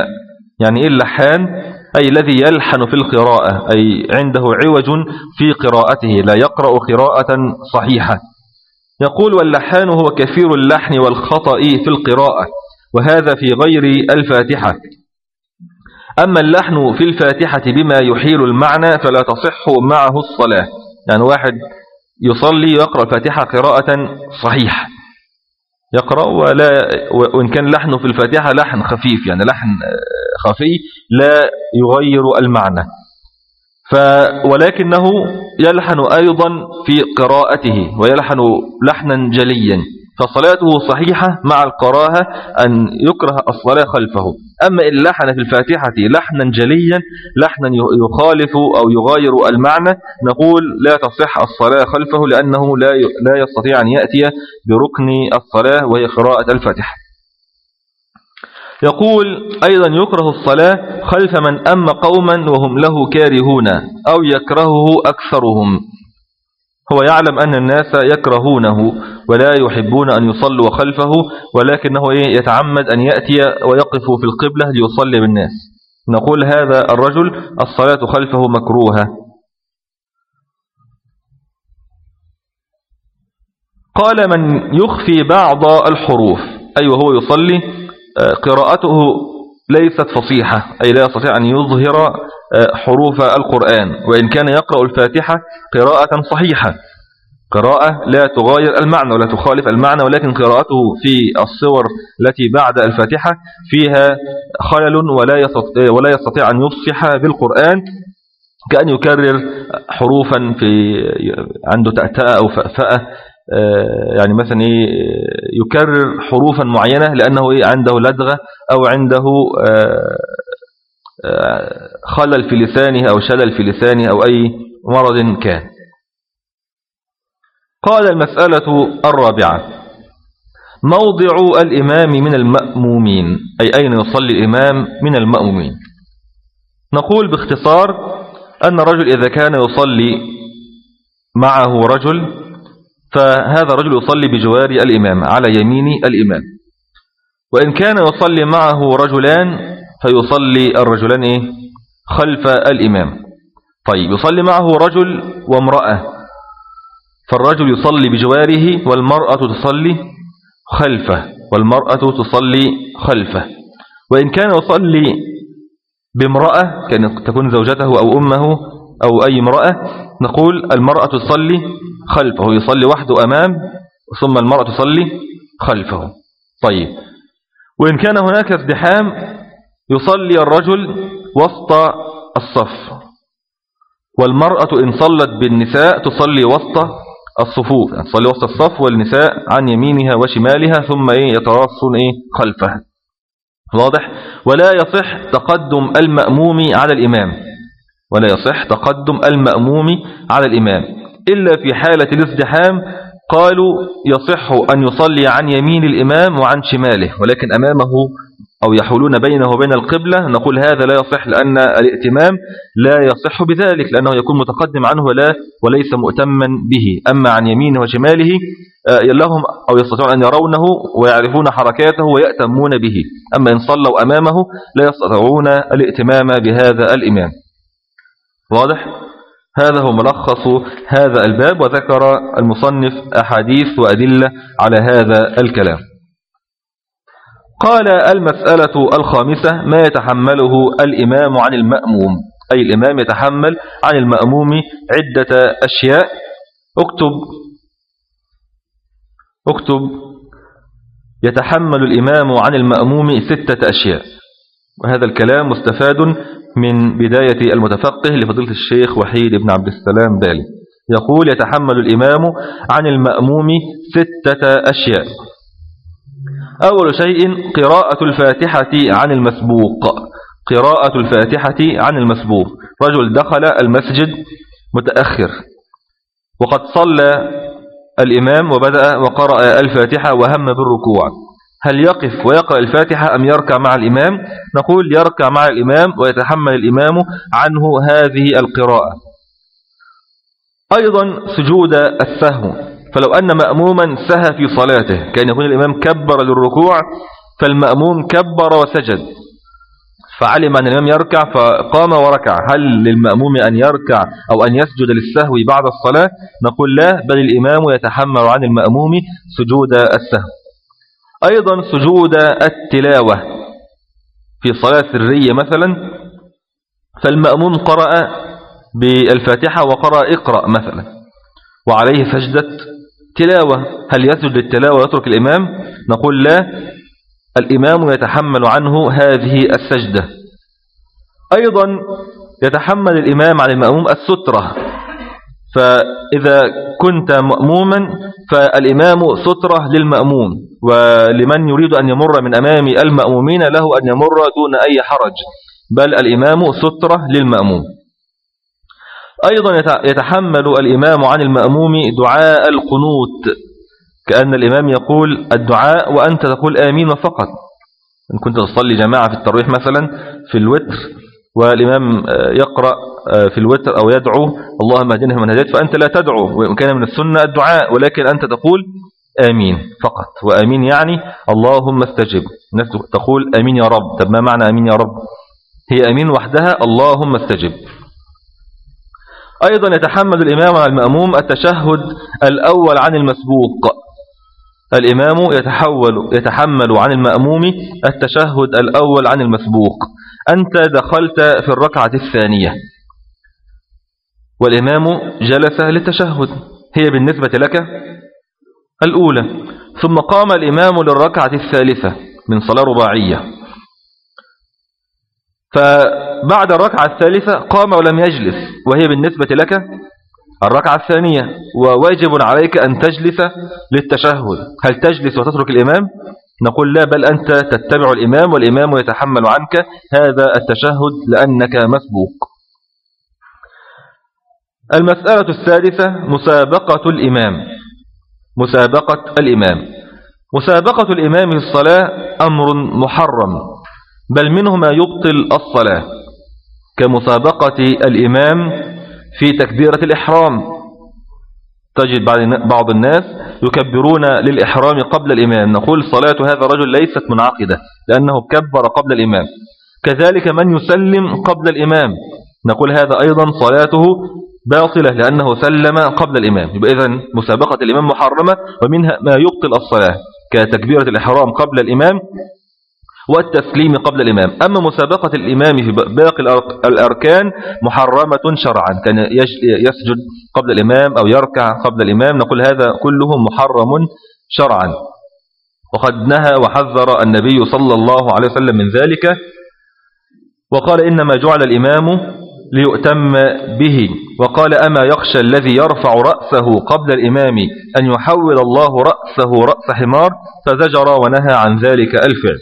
يعني إيه اللحان؟ أي الذي يلحن في القراءة أي عنده عوج في قراءته لا يقرأ قراءة صحيحة. يقول واللحان هو كثير اللحن والخطأ في القراءة وهذا في غير الفاتحة. أما اللحن في الفاتحة بما يحيل المعنى فلا تصح معه الصلاة. يعني واحد يصلي ويقرأ الفاتحة قراءة صحيحة. يقرأ ولا وإن كان لحنه في الفاتحة لحن خفيف يعني لحن خفي لا يغير المعنى. ف ولكنه يلحن أيضا في قراءته ويلحن لحنا جليا. فصلاته صحيحة مع الكراهة أن يكره الصلاة خلفه. أما إن لحن في الفاتحة لحنا جليا لحنا يخالف أو يغاير المعنى نقول لا تصح الصلاة خلفه لأنه لا لا يستطيع أن يأتي بركن الصلاة وهي قراءة الفاتحة. يقول أيضا يكره الصلاة خلف من أم قوما وهم له كارهون أو يكرهه أكثرهم. هو يعلم أن الناس يكرهونه ولا يحبون أن يصلوا خلفه ولكنه يتعمد أن يأتي ويقف في القبلة ليصلي بالناس. نقول هذا الرجل الصلاة خلفه مكروهة. قال من يخفي بعض الحروف أي وهو يصلي قراءته ليست فصيحة أي لا يستطيع أن يظهر حروف القرآن وإن كان يقرأ الفاتحة قراءة صحيحة. قراءة لا تغاير المعنى ولا تخالف المعنى ولكن قراءته في الصور التي بعد الفاتحة فيها خلل ولا يستطيع, ولا يستطيع أن يفصح بالقرآن كأن يكرر حروفا في عنده تأتأة أو فأفأة يعني مثلا إيه يكرر حروفا معينة لأنه إيه عنده لدغة أو عنده خلل في لسانه أو شلل في لسانه أو أي مرض كان. قال المسألة الرابعة موضع الإمام من المأمومين أي أين يصلي الإمام من المأمومين. نقول باختصار أن الرجل إذا كان يصلي معه رجل فهذا الرجل يصلي بجوار الإمام على يمين الإمام. وإن كان يصلي معه رجلان فيصلي الرجلان إيه؟ خلف الإمام. طيب يصلي معه رجل وامرأة. فالرجل يصلي بجواره والمرأة تصلي خلفه والمرأة تصلي خلفه. وإن كان يصلي بامرأة كان تكون زوجته أو أمه أو أي امرأة نقول المرأة تصلي خلفه يصلي وحده أمام ثم المرأة تصلي خلفه. طيب. وإن كان هناك ازدحام يصلي الرجل وسط الصف. والمرأة إن صلت بالنساء تصلي وسط الصفوف يعني تصلي وسط الصف والنساء عن يمينها وشمالها ثم إيه يتراصون إيه خلفها. واضح؟ ولا يصح تقدم المأموم على الإمام. ولا يصح تقدم المأموم على الإمام. إلا في حالة الازدحام قالوا يصح أن يصلي عن يمين الإمام وعن شماله ولكن أمامه أو يحولون بينه وبين القبلة نقول هذا لا يصح لأن الائتمام لا يصح بذلك لأنه يكون متقدم عنه ولا وليس مؤتما به. أما عن يمينه وشماله آه، لهم أو يستطيعون أن يرونه ويعرفون حركاته ويأتمون به. أما إن صلوا أمامه لا يستطيعون الائتمام بهذا الإمام. واضح؟ هذا هو ملخص هذا الباب وذكر المصنف أحاديث وأدلة على هذا الكلام. قال المسألة الخامسة ما يتحمله الإمام عن المأموم. أي الإمام يتحمل عن المأموم عدة أشياء. اكتب. اكتب. يتحمل الإمام عن المأموم ستة أشياء. وهذا الكلام مستفاد من بداية المتفقه لفضيلة الشيخ وحيد بن عبد السلام بالي. يقول يتحمل الإمام عن المأموم ستة أشياء. أول شيء قراءة الفاتحة عن المسبوق. قراءة الفاتحة عن المسبوق. رجل دخل المسجد متأخر. وقد صلى الإمام وبدأ وقرأ الفاتحة وهم بالركوع. هل يقف ويقرأ الفاتحة أم يركع مع الإمام؟ نقول يركع مع الإمام ويتحمل الإمام عنه هذه القراءة. أيضا سجود السهو فلو أن مأموما سهى في صلاته كان يكون الإمام كبر للركوع فالمأموم كبر وسجد. فعلم أن الإمام يركع فقام وركع. هل للمأموم أن يركع أو أن يسجد للسهو بعد الصلاة؟ نقول لا بل الإمام يتحمل عن المأموم سجود السهو أيضا سجود التلاوة في صلاة سرية مثلا فالمأموم قرأ بالفاتحة وقرأ اقرأ مثلا وعليه سجدة تلاوة. هل يسجد للتلاوة ويترك الإمام؟ نقول لا الإمام يتحمل عنه هذه السجدة. أيضا يتحمل الإمام عن المأموم السترة. فإذا كنت مأموما فالإمام سترة للمأموم ولمن يريد أن يمر من أمام المأمومين له أن يمر دون أي حرج بل الإمام سترة للمأموم. أيضا يتحمل الإمام عن المأموم دعاء القنوت كأن الإمام يقول الدعاء وأنت تقول آمين فقط. إن كنت تصلي جماعة في الترويح مثلا في الوتر والإمام يقرأ في الوتر أو يدعو اللهم اهدنا من هديت فأنت لا تدعو وإن كان من السنة الدعاء ولكن أنت تقول آمين فقط وآمين يعني اللهم استجب. الناس تقول آمين يا رب. طب ما معنى آمين يا رب؟ هي أمين وحدها اللهم استجب. أيضا يتحمل الإمام على المأموم التشهد الأول عن المسبوق. الإمام يتحول يتحمل عن المأموم التشهد الأول عن المسبوق. أنت دخلت في الركعة الثانية. والإمام جلس للتشهد. هي بالنسبة لك الأولى. ثم قام الإمام للركعة الثالثة من صلاة رباعية. فبعد الركعة الثالثة قام ولم يجلس. وهي بالنسبة لك الركعة الثانية وواجب عليك أن تجلس للتشهد. هل تجلس وتترك الإمام؟ نقول لا بل أنت تتبع الإمام والإمام يتحمل عنك هذا التشهد لأنك مسبوق. المسألة الثالثة مسابقة الإمام. مسابقة الإمام. مسابقة الإمام في الصلاة أمر محرم بل منه ما يبطل الصلاة. كمسابقة الإمام في تكبيرة الإحرام. تجد بعض الناس يكبرون للإحرام قبل الإمام. نقول صلاة هذا الرجل ليست منعقدة لأنه كبر قبل الإمام. كذلك من يسلم قبل الإمام؟ نقول هذا أيضا صلاته باطلة لأنه سلم قبل الإمام. يبقى إذن مسابقة الإمام محرمة ومنها ما يبطل الصلاة. كتكبيرة الإحرام قبل الإمام والتسليم قبل الإمام. أما مسابقة الإمام في باقي الأركان محرمة شرعا. كان يسجد قبل الإمام أو يركع قبل الإمام. نقول هذا كله محرم شرعا. وقد نهى وحذر النبي صلى الله عليه وسلم من ذلك. وقال إنما جعل الإمام ليؤتم به. وقال أما يخشى الذي يرفع رأسه قبل الإمام أن يحول الله رأسه رأس حمار فزجر ونهى عن ذلك الفعل.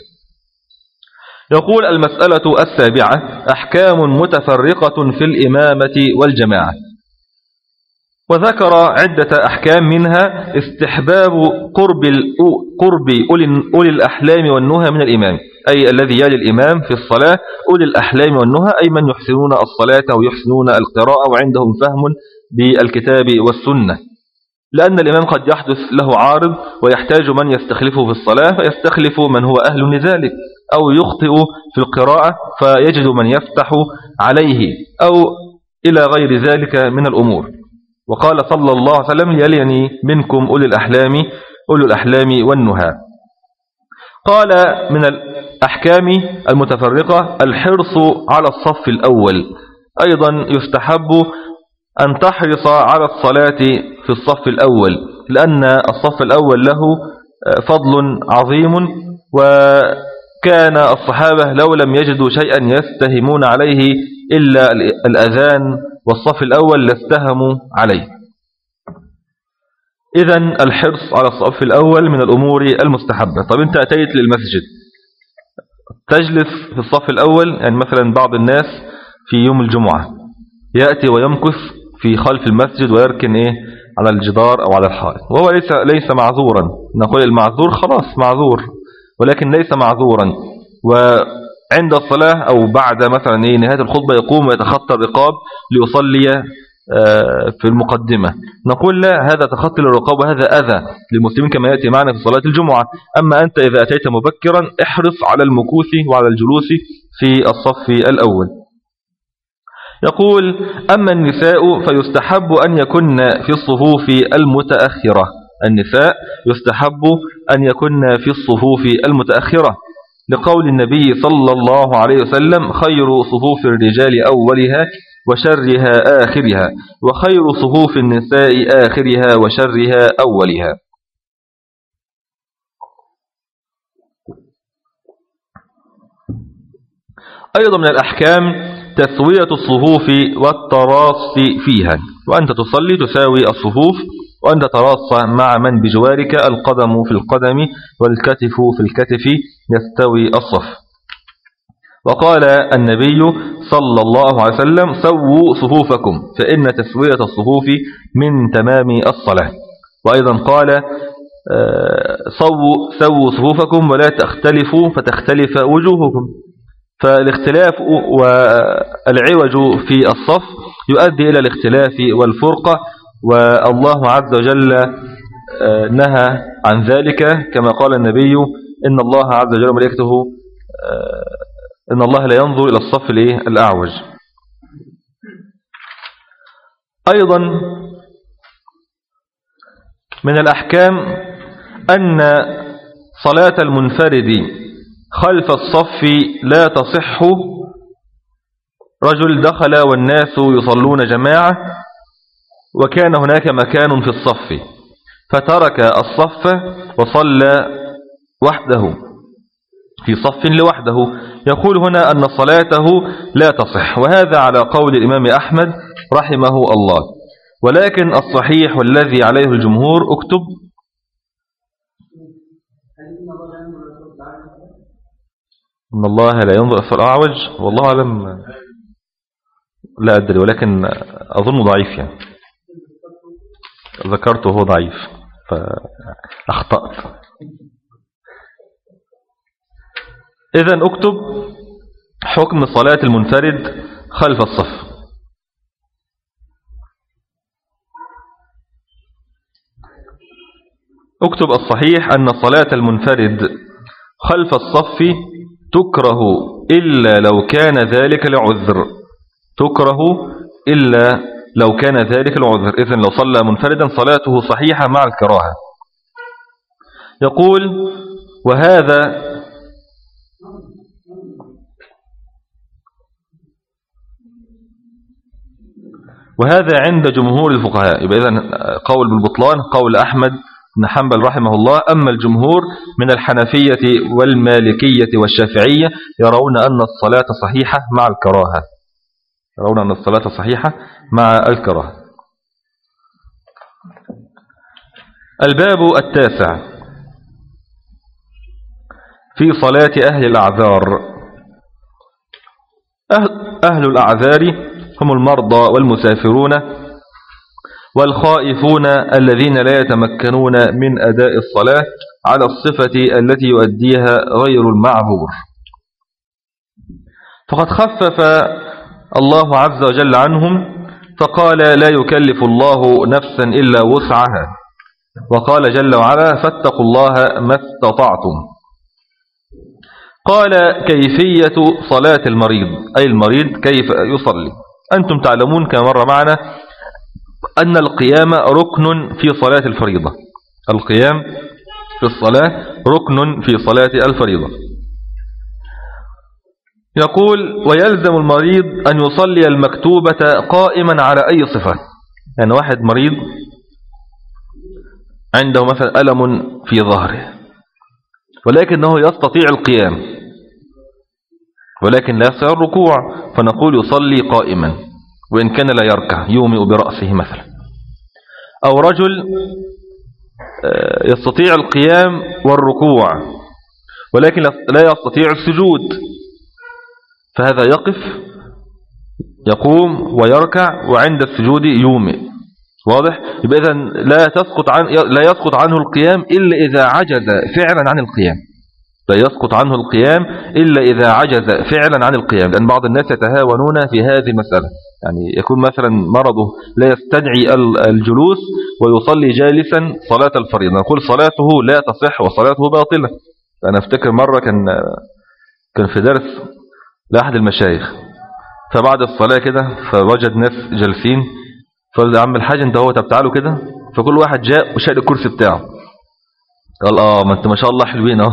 يقول المسألة السابعة أحكام متفرقة في الإمامة والجماعة. وذكر عدة أحكام منها استحباب قرب, قرب أولي الأحلام والنهى من الإمام أي الذي يلي الإمام في الصلاة أولي الأحلام والنهى أي من يحسنون الصلاة ويحسنون القراءة وعندهم فهم بالكتاب والسنة. لأن الإمام قد يحدث له عارض ويحتاج من يستخلفه في الصلاة فيستخلف من هو أهل لذلك أو يخطئ في القراءة فيجد من يفتح عليه أو إلى غير ذلك من الأمور. وقال صلى الله عليه وسلم يليني منكم أولي الأحلام أولي الأحلام والنهى. قال من الأحكام المتفرقة الحرص على الصف الأول أيضا يستحب أن تحرص على الصلاة في الصف الأول لأن الصف الأول له فضل عظيم وكان الصحابة لو لم يجدوا شيئا يستهمون عليه إلا الأذان والصف الأول لاستهموا عليه. إذا الحرص على الصف الأول من الأمور المستحبة. طب أنت أتيت للمسجد. تجلس في الصف الأول يعني مثلا بعض الناس في يوم الجمعة يأتي ويمكث في خلف المسجد ويركن إيه؟ على الجدار أو على الحائط. وهو ليس, ليس معذورا. نقول المعذور خلاص معذور. ولكن ليس معذورا. وعند الصلاة أو بعد مثلا إيه؟ نهاية الخطبة يقوم ويتخطى الرقاب ليصلي آه، في المقدمة. نقول لا هذا تخطي للرقاب وهذا أذى للمسلمين كما يأتي معنا في صلاة الجمعة. أما أنت إذا أتيت مبكرا احرص على المكوث وعلى الجلوس في الصف الأول. يقول أما النساء فيستحب أن يكن في الصفوف المتأخرة. النساء يستحب أن يكن في الصفوف المتأخرة. لقول النبي صلى الله عليه وسلم خير صفوف الرجال أولها وشرها آخرها وخير صفوف النساء آخرها وشرها أولها. أيضا من الأحكام تسوية الصفوف والتراص فيها. وأنت تصلي تساوي الصفوف وأنت تراص مع من بجوارك القدم في القدم والكتف في الكتف يستوي الصف. وقال النبي صلى الله عليه وسلم سووا صفوفكم فإن تسوية الصفوف من تمام الصلاة. وأيضا قال آه، سووا, سووا صفوفكم ولا تختلفوا فتختلف وجوهكم. فالاختلاف والعوج في الصف يؤدي إلى الاختلاف والفرقة والله عز وجل آه، نهى عن ذلك. كما قال النبي إن الله عز وجل ملائكته آه، إن الله لا ينظر إلى الصف الأعوج أيضا من الأحكام أن صلاة المنفرد خلف الصف لا تصح. رجل دخل والناس يصلون جماعة وكان هناك مكان في الصف فترك الصف وصلى وحده في صف لوحده. يقول هنا أن صلاته لا تصح وهذا على قول الإمام أحمد رحمه الله. ولكن الصحيح والذي عليه الجمهور اكتب إن الله لا ينظر أسفل أعوج والله أعلم. لا أدري ولكن أظن ضعيف يعني. ذكرته هو ضعيف فأخطأت. إذن اكتب حكم صلاة المنفرد خلف الصف. اكتب الصحيح أن صلاة المنفرد خلف الصف تكره إلا لو كان ذلك لعذر. تكره إلا لو كان ذلك العذر إذن لو صلى منفردا صلاته صحيحة مع الكراهة. يقول وهذا وهذا عند جمهور الفقهاء. يبقى إذن قول بالبطلان قول أحمد بن حنبل رحمه الله أما الجمهور من الحنفية والمالكية والشافعية يرون أن الصلاة صحيحة مع الكراهة. يرون أن الصلاة صحيحة مع الكراهة. الباب التاسع. في صلاة أهل الأعذار. أهل الأعذار هم المرضى والمسافرون والخائفون الذين لا يتمكنون من أداء الصلاة على الصفة التي يؤديها غير المعذور. فقد خفف الله عز وجل عنهم فقال لا يكلف الله نفسا إلا وسعها. وقال جل وعلا فاتقوا الله ما استطعتم. قال كيفية صلاة المريض؟ أي المريض كيف يصلي؟ أنتم تعلمون كما مر معنا أن القيام ركن في صلاة الفريضة. القيام في الصلاة ركن في صلاة الفريضة. يقول ويلزم المريض أن يصلي المكتوبة قائما على أي صفة. يعني واحد مريض عنده مثلا ألم في ظهره ولكنه يستطيع القيام ولكن لا يستطيع الركوع فنقول يصلي قائما. وإن كان لا يركع يومئ برأسه مثلا. أو رجل آه، يستطيع القيام والركوع ولكن لا يستطيع السجود. فهذا يقف يقوم ويركع وعند السجود يومئ. واضح؟ يبقى إذن لا تسقط عن لا يسقط عنه القيام إلا إذا عجز فعلا عن القيام. لا يسقط عنه القيام إلا إذا عجز فعلا عن القيام لأن بعض الناس يتهاونون في هذه المسألة. يعني يكون مثلا مرضه لا يستدعي الجلوس ويصلي جالسا صلاة الفريضة. نقول صلاته لا تصح وصلاته باطلة. أنا أفتكر مرة كان كان في درس لأحد المشايخ. فبعد الصلاة كده فوجد ناس جالسين. فقال عم الحاج أنت هو طب تعالوا كده. فكل واحد جاء وشاد الكرسي بتاعه. قال آه ما انت ما شاء الله حلوين أهو.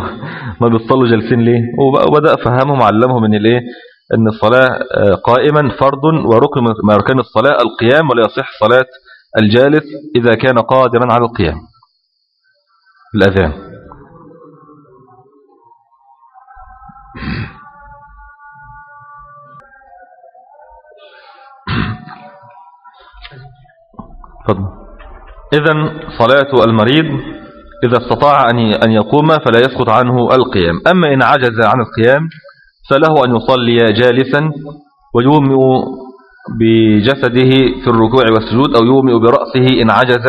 ما بتصلوا جالسين ليه؟ وبدأ فهمهم علمهم إن الإيه؟ إن الصلاة آه، قائما فرض وركن من اركان الصلاة القيام ولا يصح صلاة الجالس إذا كان قادرا على القيام. الأذان. إذا صلاة المريض إذا استطاع أن يقوم فلا يسقط عنه القيام. أما إن عجز عن القيام فله أن يصلي جالسا ويومئ بجسده في الركوع والسجود أو يومئ برأسه إن عجز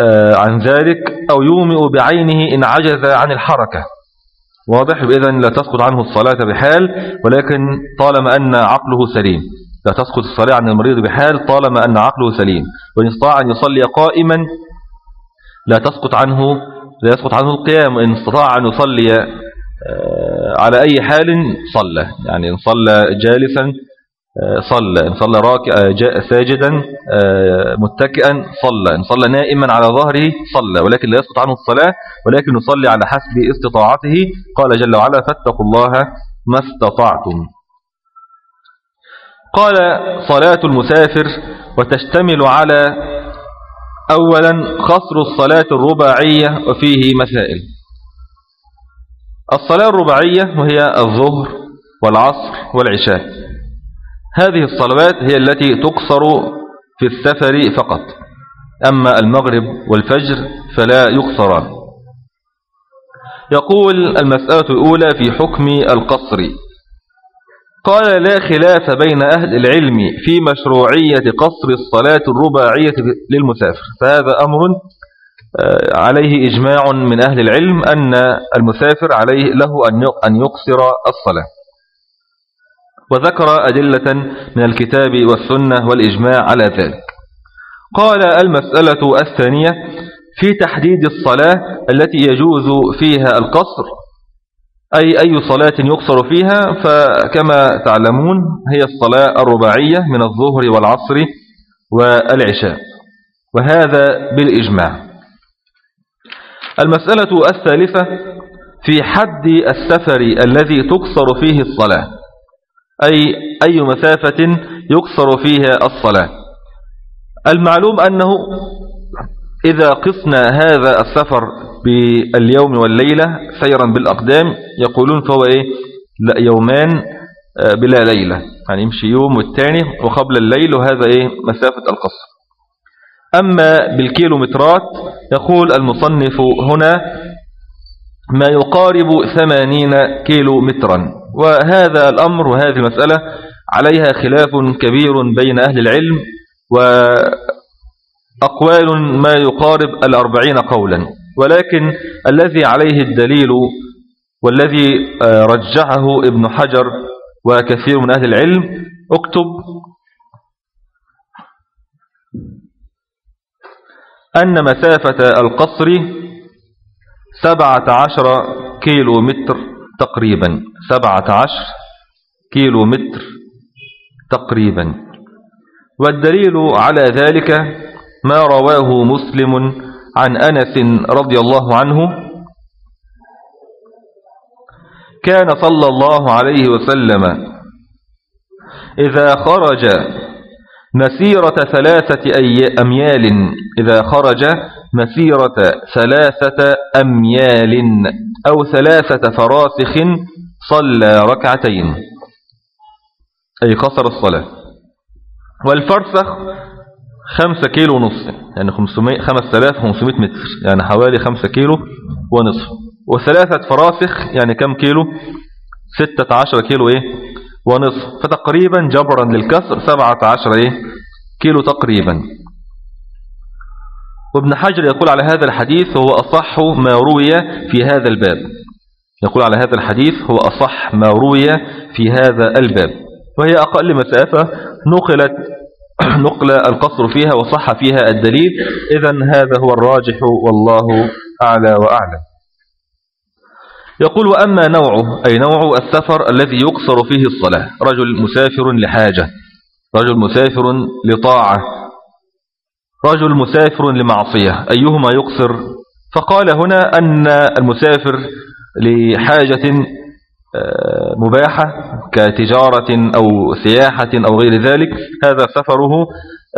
آه، عن ذلك أو يومئ بعينه إن عجز عن الحركة. واضح؟ إذن لا تسقط عنه الصلاة بحال ولكن طالما أن عقله سليم. لا تسقط الصلاة عن المريض بحال طالما أن عقله سليم. وإن استطاع أن يصلي قائما لا تسقط عنه لا يسقط عنه القيام. وإن استطاع أن يصلي على أي حال صلى. يعني إن صلى جالسا آه، صلى. إن صلى راكع آه، ساجدا متكئا صلى. إن صلى نائما على ظهره صلى. ولكن لا يسقط عنه الصلاة ولكن يصلي على حسب استطاعته. قال جل وعلا فاتقوا الله ما استطعتم. قال صلاة المسافر وتشتمل على أولا خصر الصلاة الرباعية وفيه مسائل. الصلاة الرباعية وهي الظهر والعصر والعشاء. هذه الصلوات هي التي تقصر في السفر فقط. أما المغرب والفجر فلا يقصران. يقول المسألة الأولى في حكم القصر. قال لا خلاف بين أهل العلم في مشروعية قصر الصلاة الرباعية للمسافر. فهذا أمر عليه إجماع من أهل العلم أن المسافر عليه له أن يقصر الصلاة. وذكر أدلة من الكتاب والسنة والإجماع على ذلك. قال المسألة الثانية في تحديد الصلاة التي يجوز فيها القصر أي أي صلاة يقصر فيها فكما تعلمون هي الصلاة الرباعية من الظهر والعصر والعشاء وهذا بالإجماع. المسألة الثالثة في حد السفر الذي تقصر فيه الصلاة أي أي مسافة يقصر فيها الصلاة. المعلوم أنه إذا قسنا هذا السفر باليوم والليلة سيرا بالأقدام يقولون فهو إيه؟ لا يومان آه، بلا ليلة. يعني يمشي يوم والتاني وقبل الليل وهذا إيه؟ مسافة القصر. أما بالكيلومترات يقول المصنف هنا ما يقارب ثمانين كيلو مترا وهذا الأمر وهذه المسألة عليها خلاف كبير بين أهل العلم وأقوال ما يقارب الأربعين قولا. ولكن الذي عليه الدليل والذي آه، رجحه ابن حجر وكثير من أهل العلم اكتب أن مسافة القصر سبعة عشر كيلو متر تقريبا. سبعة عشر كيلو متر تقريبا. والدليل على ذلك ما رواه مسلم عن أنس رضي الله عنه. كان صلى الله عليه وسلم إذا خرج مسيرة ثلاثة أميال. إذا خرج مسيرة ثلاثة أميال أو ثلاثة فراسخ صلى ركعتين. أي قصر الصلاة. والفرسخ خمسة كيلو ونصف. يعني خمس ثلاث خمسمائة متر. يعني حوالي خمسة كيلو ونصف. وثلاثة فراسخ يعني كم كيلو؟ ستة عشر كيلو إيه؟ ونصف. فتقريبا جبرا للكسر سبعة عشر إيه كيلو تقريبا. وابن حجر يقول على هذا الحديث هو أصح ما روي في هذا الباب. يقول على هذا الحديث هو أصح ما روي في هذا الباب. وهي أقل مسافة نقلت نقل القصر فيها وصح فيها الدليل. إذا هذا هو الراجح والله أعلى وأعلم. يقول وأما نوعه أي نوع السفر الذي يقصر فيه الصلاة. رجل مسافر لحاجة رجل مسافر لطاعة رجل مسافر لمعصية أيهما يقصر؟ فقال هنا أن المسافر لحاجة آه، مباحة كتجارة أو سياحة أو غير ذلك هذا سفره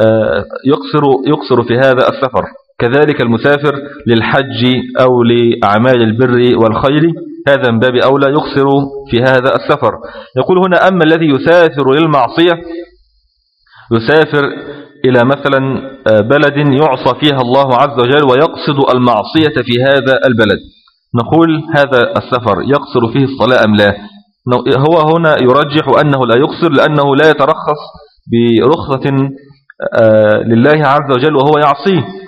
آه، يقصر, يقصر في هذا السفر. كذلك المسافر للحج أو لأعمال البر والخير هذا من باب أولى يقصر في هذا السفر. يقول هنا أما الذي يسافر للمعصية يسافر إلى مثلا آه، بلد يعصى فيها الله عز وجل ويقصد المعصية في هذا البلد. نقول هذا السفر يقصر فيه الصلاة أم لا؟ هو هنا يرجح أنه لا يقصر لأنه لا يترخص برخصة آه، لله عز وجل وهو يعصيه.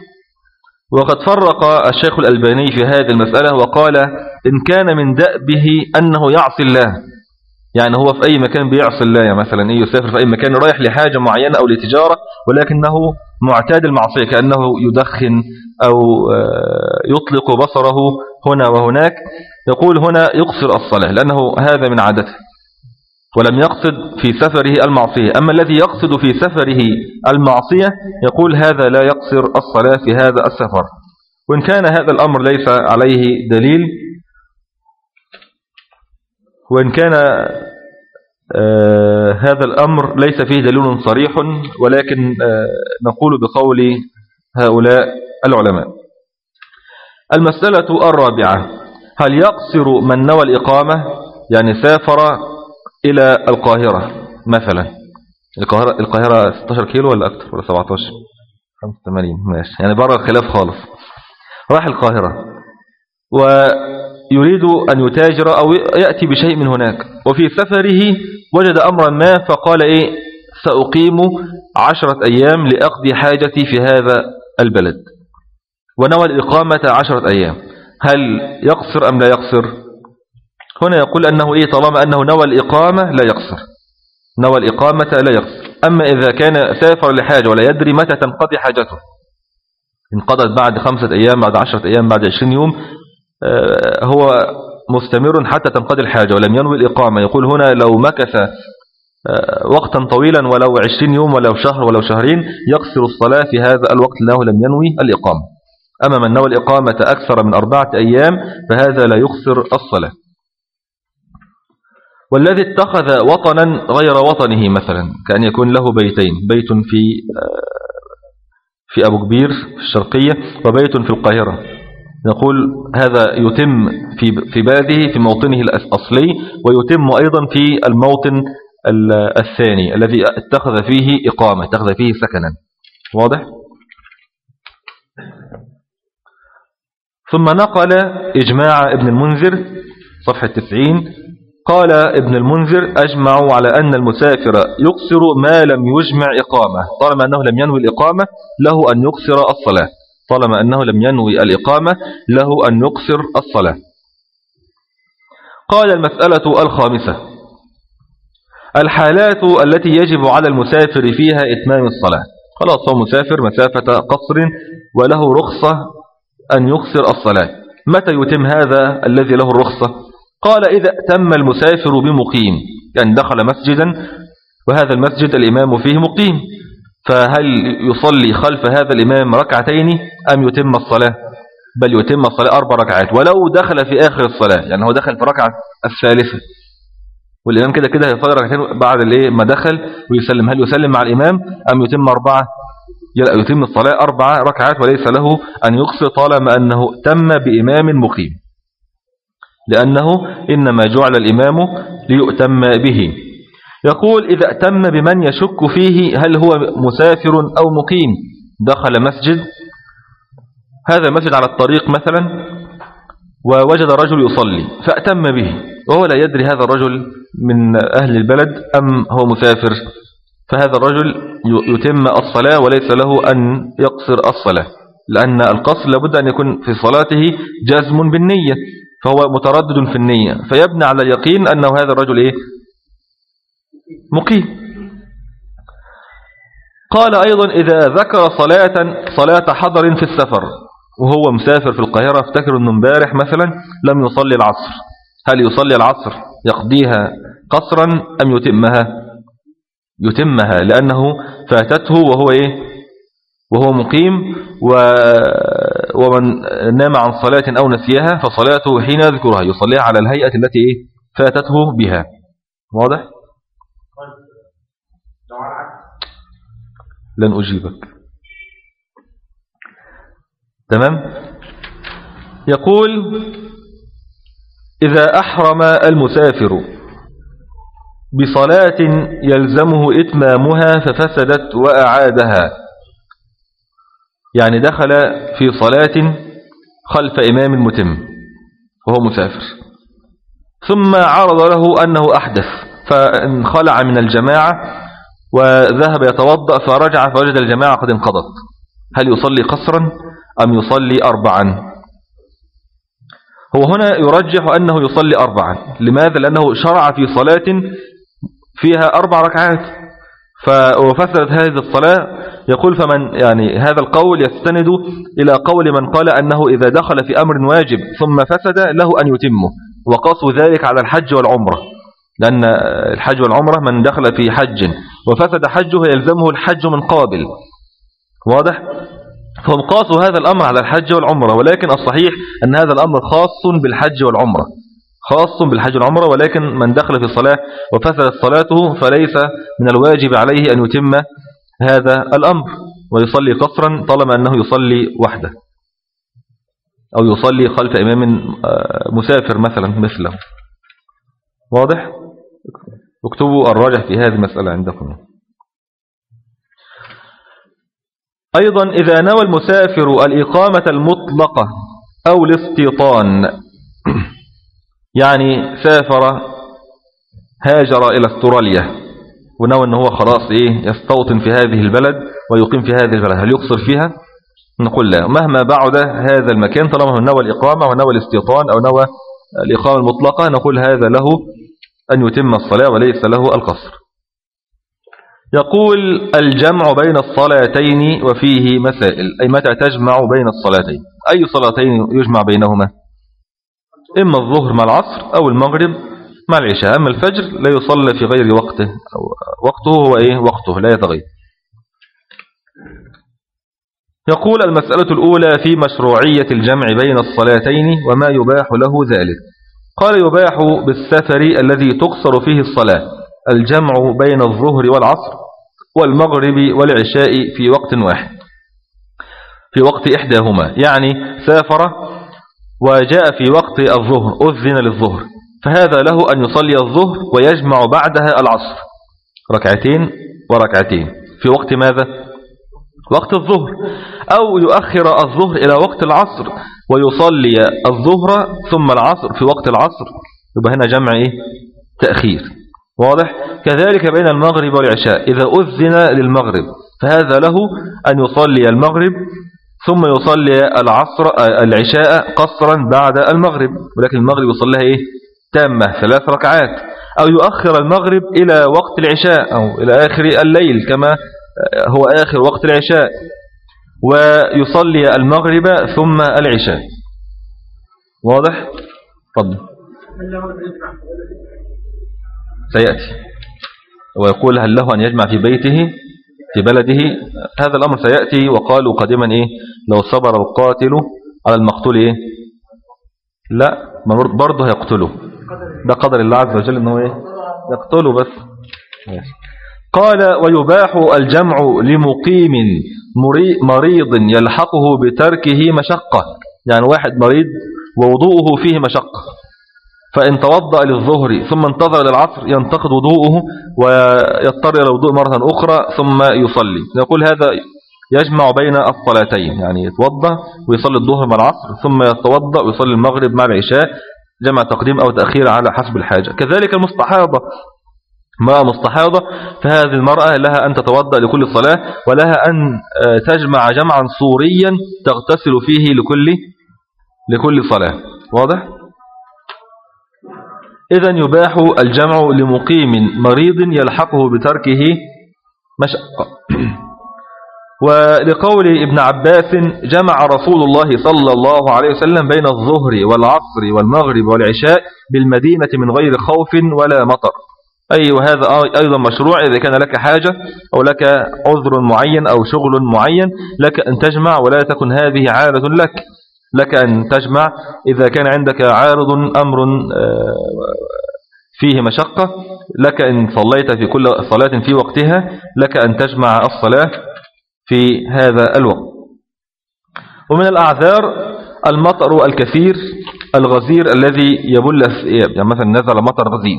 وقد فرق الشيخ الألباني في هذه المسألة وقال إن كان من دأبه أنه يعصي الله. يعني هو في أي مكان بيعصي الله. يعني مثلا إيه يسافر في أي مكان رايح لحاجة معينة أو لتجارة ولكنه معتاد المعصية كأنه يدخن أو آه، يطلق بصره هنا وهناك. يقول هنا يقصر الصلاة لأنه هذا من عادته. ولم يقصد في سفره المعصية. أما الذي يقصد في سفره المعصية يقول هذا لا يقصر الصلاة في هذا السفر. وإن كان هذا الأمر ليس عليه دليل وإن كان آه هذا الأمر ليس فيه دليل صريح ولكن آه نقول بقول هؤلاء العلماء. المسألة الرابعة هل يقصر من نوى الإقامة؟ يعني سافر إلى القاهرة مثلا. القاهرة, القاهرة 16 كيلو ولا أكثر ولا 17 85 ماشي. يعني بره الخلاف خالص. راح القاهرة. ويريد أن يتاجر أو يأتي بشيء من هناك. وفي سفره وجد أمرا ما فقال إيه سأقيم عشرة أيام لأقضي حاجتي في هذا البلد. ونوى الإقامة عشرة أيام. هل يقصر أم لا يقصر؟ هنا يقول أنه إيه طالما أنه نوى الإقامة لا يقصر. نوى الإقامة لا يقصر. أما إذا كان سافر لحاجة ولا يدري متى تنقضي حاجته. انقضت بعد خمسة أيام بعد عشرة أيام بعد عشرين يوم آه، هو مستمر حتى تنقضي الحاجة ولم ينوي الإقامة. يقول هنا لو مكث آه، وقتا طويلا ولو عشرين يوم ولو شهر ولو شهرين يقصر الصلاة في هذا الوقت لأنه لم ينوي الإقامة. أما من نوى الإقامة أكثر من أربعة أيام فهذا لا يقصر الصلاة. والذي اتخذ وطنا غير وطنه مثلا كأن يكون له بيتين بيت في آه، في أبو كبير في الشرقية وبيت في القاهرة نقول هذا يتم في في بلده في موطنه الأصلي ويتم أيضا في الموطن الثاني الذي اتخذ فيه إقامة اتخذ فيه سكنا واضح؟ ثم نقل إجماع ابن المنذر صفحة 90 قال ابن المنذر أجمعوا على أن المسافر يقصر ما لم يجمع إقامة. طالما أنه لم ينوي الإقامة له أن يقصر الصلاة. طالما أنه لم ينوي الإقامة له أن يقصر الصلاة. قال المسألة الخامسة الحالات التي يجب على المسافر فيها إتمام الصلاة. خلاص هو مسافر مسافة قصر وله رخصة أن يقصر الصلاة. متى يتم هذا الذي له الرخصة؟ قال إذا تم المسافر بمقيم يعني دخل مسجدا وهذا المسجد الإمام فيه مقيم فهل يصلي خلف هذا الإمام ركعتين أم يتم الصلاة؟ بل يتم الصلاة أربع ركعات ولو دخل في آخر الصلاة يعني هو دخل في ركعة الثالثة والإمام كده كده يصلي ركعتين بعد الإيه؟ ما دخل ويسلم هل يسلم مع الإمام أم يتم أربعة؟ يتم الصلاة أربع ركعات وليس له أن يقصر طالما أنه تم بإمام مقيم. لأنه إنما جعل الإمام ليؤتم به. يقول إذا أتم بمن يشك فيه هل هو مسافر أو مقيم؟ دخل مسجد. هذا مسجد على الطريق مثلا ووجد رجل يصلي فأتم به. وهو لا يدري هذا الرجل من أهل البلد أم هو مسافر. فهذا الرجل يتم الصلاة وليس له أن يقصر الصلاة لأن القصر لابد أن يكون في صلاته جزم بالنية. فهو متردد في النية. فيبنى على اليقين أنه هذا الرجل إيه؟ مقيم. قال أيضا إذا ذكر صلاة صلاة حضر في السفر وهو مسافر في القاهرة افتكر أنه امبارح مثلا لم يصلي العصر. هل يصلي العصر يقضيها قصرا أم يتمها؟ يتمها لأنه فاتته وهو إيه؟ وهو مقيم و ومن نام عن صلاة أو نسيها فصلاته حين يذكرها يصليها على الهيئة التي فاتته بها. واضح؟ لن أجيبك. تمام؟ يقول إذا أحرم المسافر بصلاة يلزمه إتمامها ففسدت وأعادها. يعني دخل في صلاة خلف إمام متم وهو مسافر. ثم عرض له أنه أحدث فانخلع من الجماعة وذهب يتوضأ فرجع فوجد الجماعة قد انقضت. هل يصلي قصرا أم يصلي أربعا؟ هو هنا يرجح أنه يصلي أربعا. لماذا؟ لأنه شرع في صلاة فيها أربع ركعات. وفسرت هذه الصلاة يقول فمن يعني هذا القول يستند إلى قول من قال أنه إذا دخل في أمر واجب ثم فسد له أن يتمه وقصوا ذلك على الحج والعمرة لأن الحج والعمرة من دخل في حج وفسد حجه يلزمه الحج من قابل واضح؟ فهم قاسوا هذا الأمر على الحج والعمرة ولكن الصحيح أن هذا الأمر خاص بالحج والعمرة خاص بالحج والعمرة ولكن من دخل في الصلاة وفسدت صلاته فليس من الواجب عليه أن يتم هذا الأمر ويصلي قصرا طالما أنه يصلي وحده أو يصلي خلف إمام آه، مسافر مثلا مثله واضح؟ اكتبوا الراجح في هذه المسألة عندكم أيضا إذا نوى المسافر الإقامة المطلقة أو الاستيطان يعني سافر هاجر إلى أستراليا. ونوى أنه هو خلاص إيه يستوطن في هذه البلد ويقيم في هذه البلد. هل يقصر فيها؟ نقول لا. مهما بعد هذا المكان طالما هو نوى الإقامة ونوى الاستيطان أو نوى الإقامة المطلقة نقول هذا له أن يتم الصلاة وليس له القصر. يقول الجمع بين الصلاتين وفيه مسائل. أي متى تجمع بين الصلاتين؟ أي صلاتين يجمع بينهما؟ إما الظهر مع العصر أو المغرب مع العشاء أما الفجر لا يصلى في غير وقته وقته هو إيه؟ وقته لا يتغير. يقول المسألة الأولى في مشروعية الجمع بين الصلاتين وما يباح له ذلك. قال يباح بالسفر الذي تقصر فيه الصلاة الجمع بين الظهر والعصر والمغرب والعشاء في وقت واحد في وقت إحداهما. يعني سافر وجاء في وقت الظهر أذن للظهر فهذا له أن يصلي الظهر ويجمع بعدها العصر. ركعتين وركعتين. في وقت ماذا؟ وقت الظهر. أو يؤخر الظهر إلى وقت العصر ويصلي الظهر ثم العصر في وقت العصر. يبقى هنا جمع إيه؟ تأخير. واضح؟ كذلك بين المغرب والعشاء. إذا أذن للمغرب فهذا له أن يصلي المغرب ثم يصلي العصر العشاء قصرا بعد المغرب. ولكن المغرب يصليها إيه؟ تامة ثلاث ركعات. أو يؤخر المغرب إلى وقت العشاء أو إلى آخر الليل كما هو آخر وقت العشاء. ويصلي المغرب ثم العشاء. واضح؟ تفضل. سيأتي. ويقول هل له أن يجمع في بيته؟ في بلده. هذا الأمر سيأتي وقالوا قديما إيه؟ لو صبر القاتل على المقتول إيه؟ لا برضه يقتله ده قدر الله عز وجل إنه إيه؟ يقتله بس. قال ويباح الجمع لمقيم مريض يلحقه بتركه مشقة. يعني واحد مريض ووضوءه فيه مشقة. فإن توضأ للظهر ثم انتظر للعصر ينتقد وضوءه ويضطر إلى الوضوء مرة أخرى ثم يصلي. يقول هذا يجمع بين الصلاتين يعني يتوضأ ويصلي الظهر مع العصر ثم يتوضأ ويصلي المغرب مع العشاء جمع تقديم أو تأخير على حسب الحاجة. كذلك المستحاضة. ما مستحاضة؟ فهذه المرأة لها أن تتوضأ لكل صلاة ولها أن آه، تجمع جمعا صوريا تغتسل فيه لكل لكل صلاة. واضح؟ إذا يباح الجمع لمقيم مريض يلحقه بتركه مشقة ولقول ابن عباس جمع رسول الله صلى الله عليه وسلم بين الظهر والعصر والمغرب والعشاء بالمدينة من غير خوف ولا مطر. أي وهذا أيضا مشروع إذا كان لك حاجة أو لك عذر معين أو شغل معين لك أن تجمع ولا تكن هذه عارة لك. لك أن تجمع إذا كان عندك عارض أمر آه، فيه مشقة لك إن صليت في كل صلاة في وقتها لك أن تجمع الصلاة في هذا الوقت. ومن الأعذار المطر الكثير الغزير الذي يبل يعني مثلا نزل مطر غزير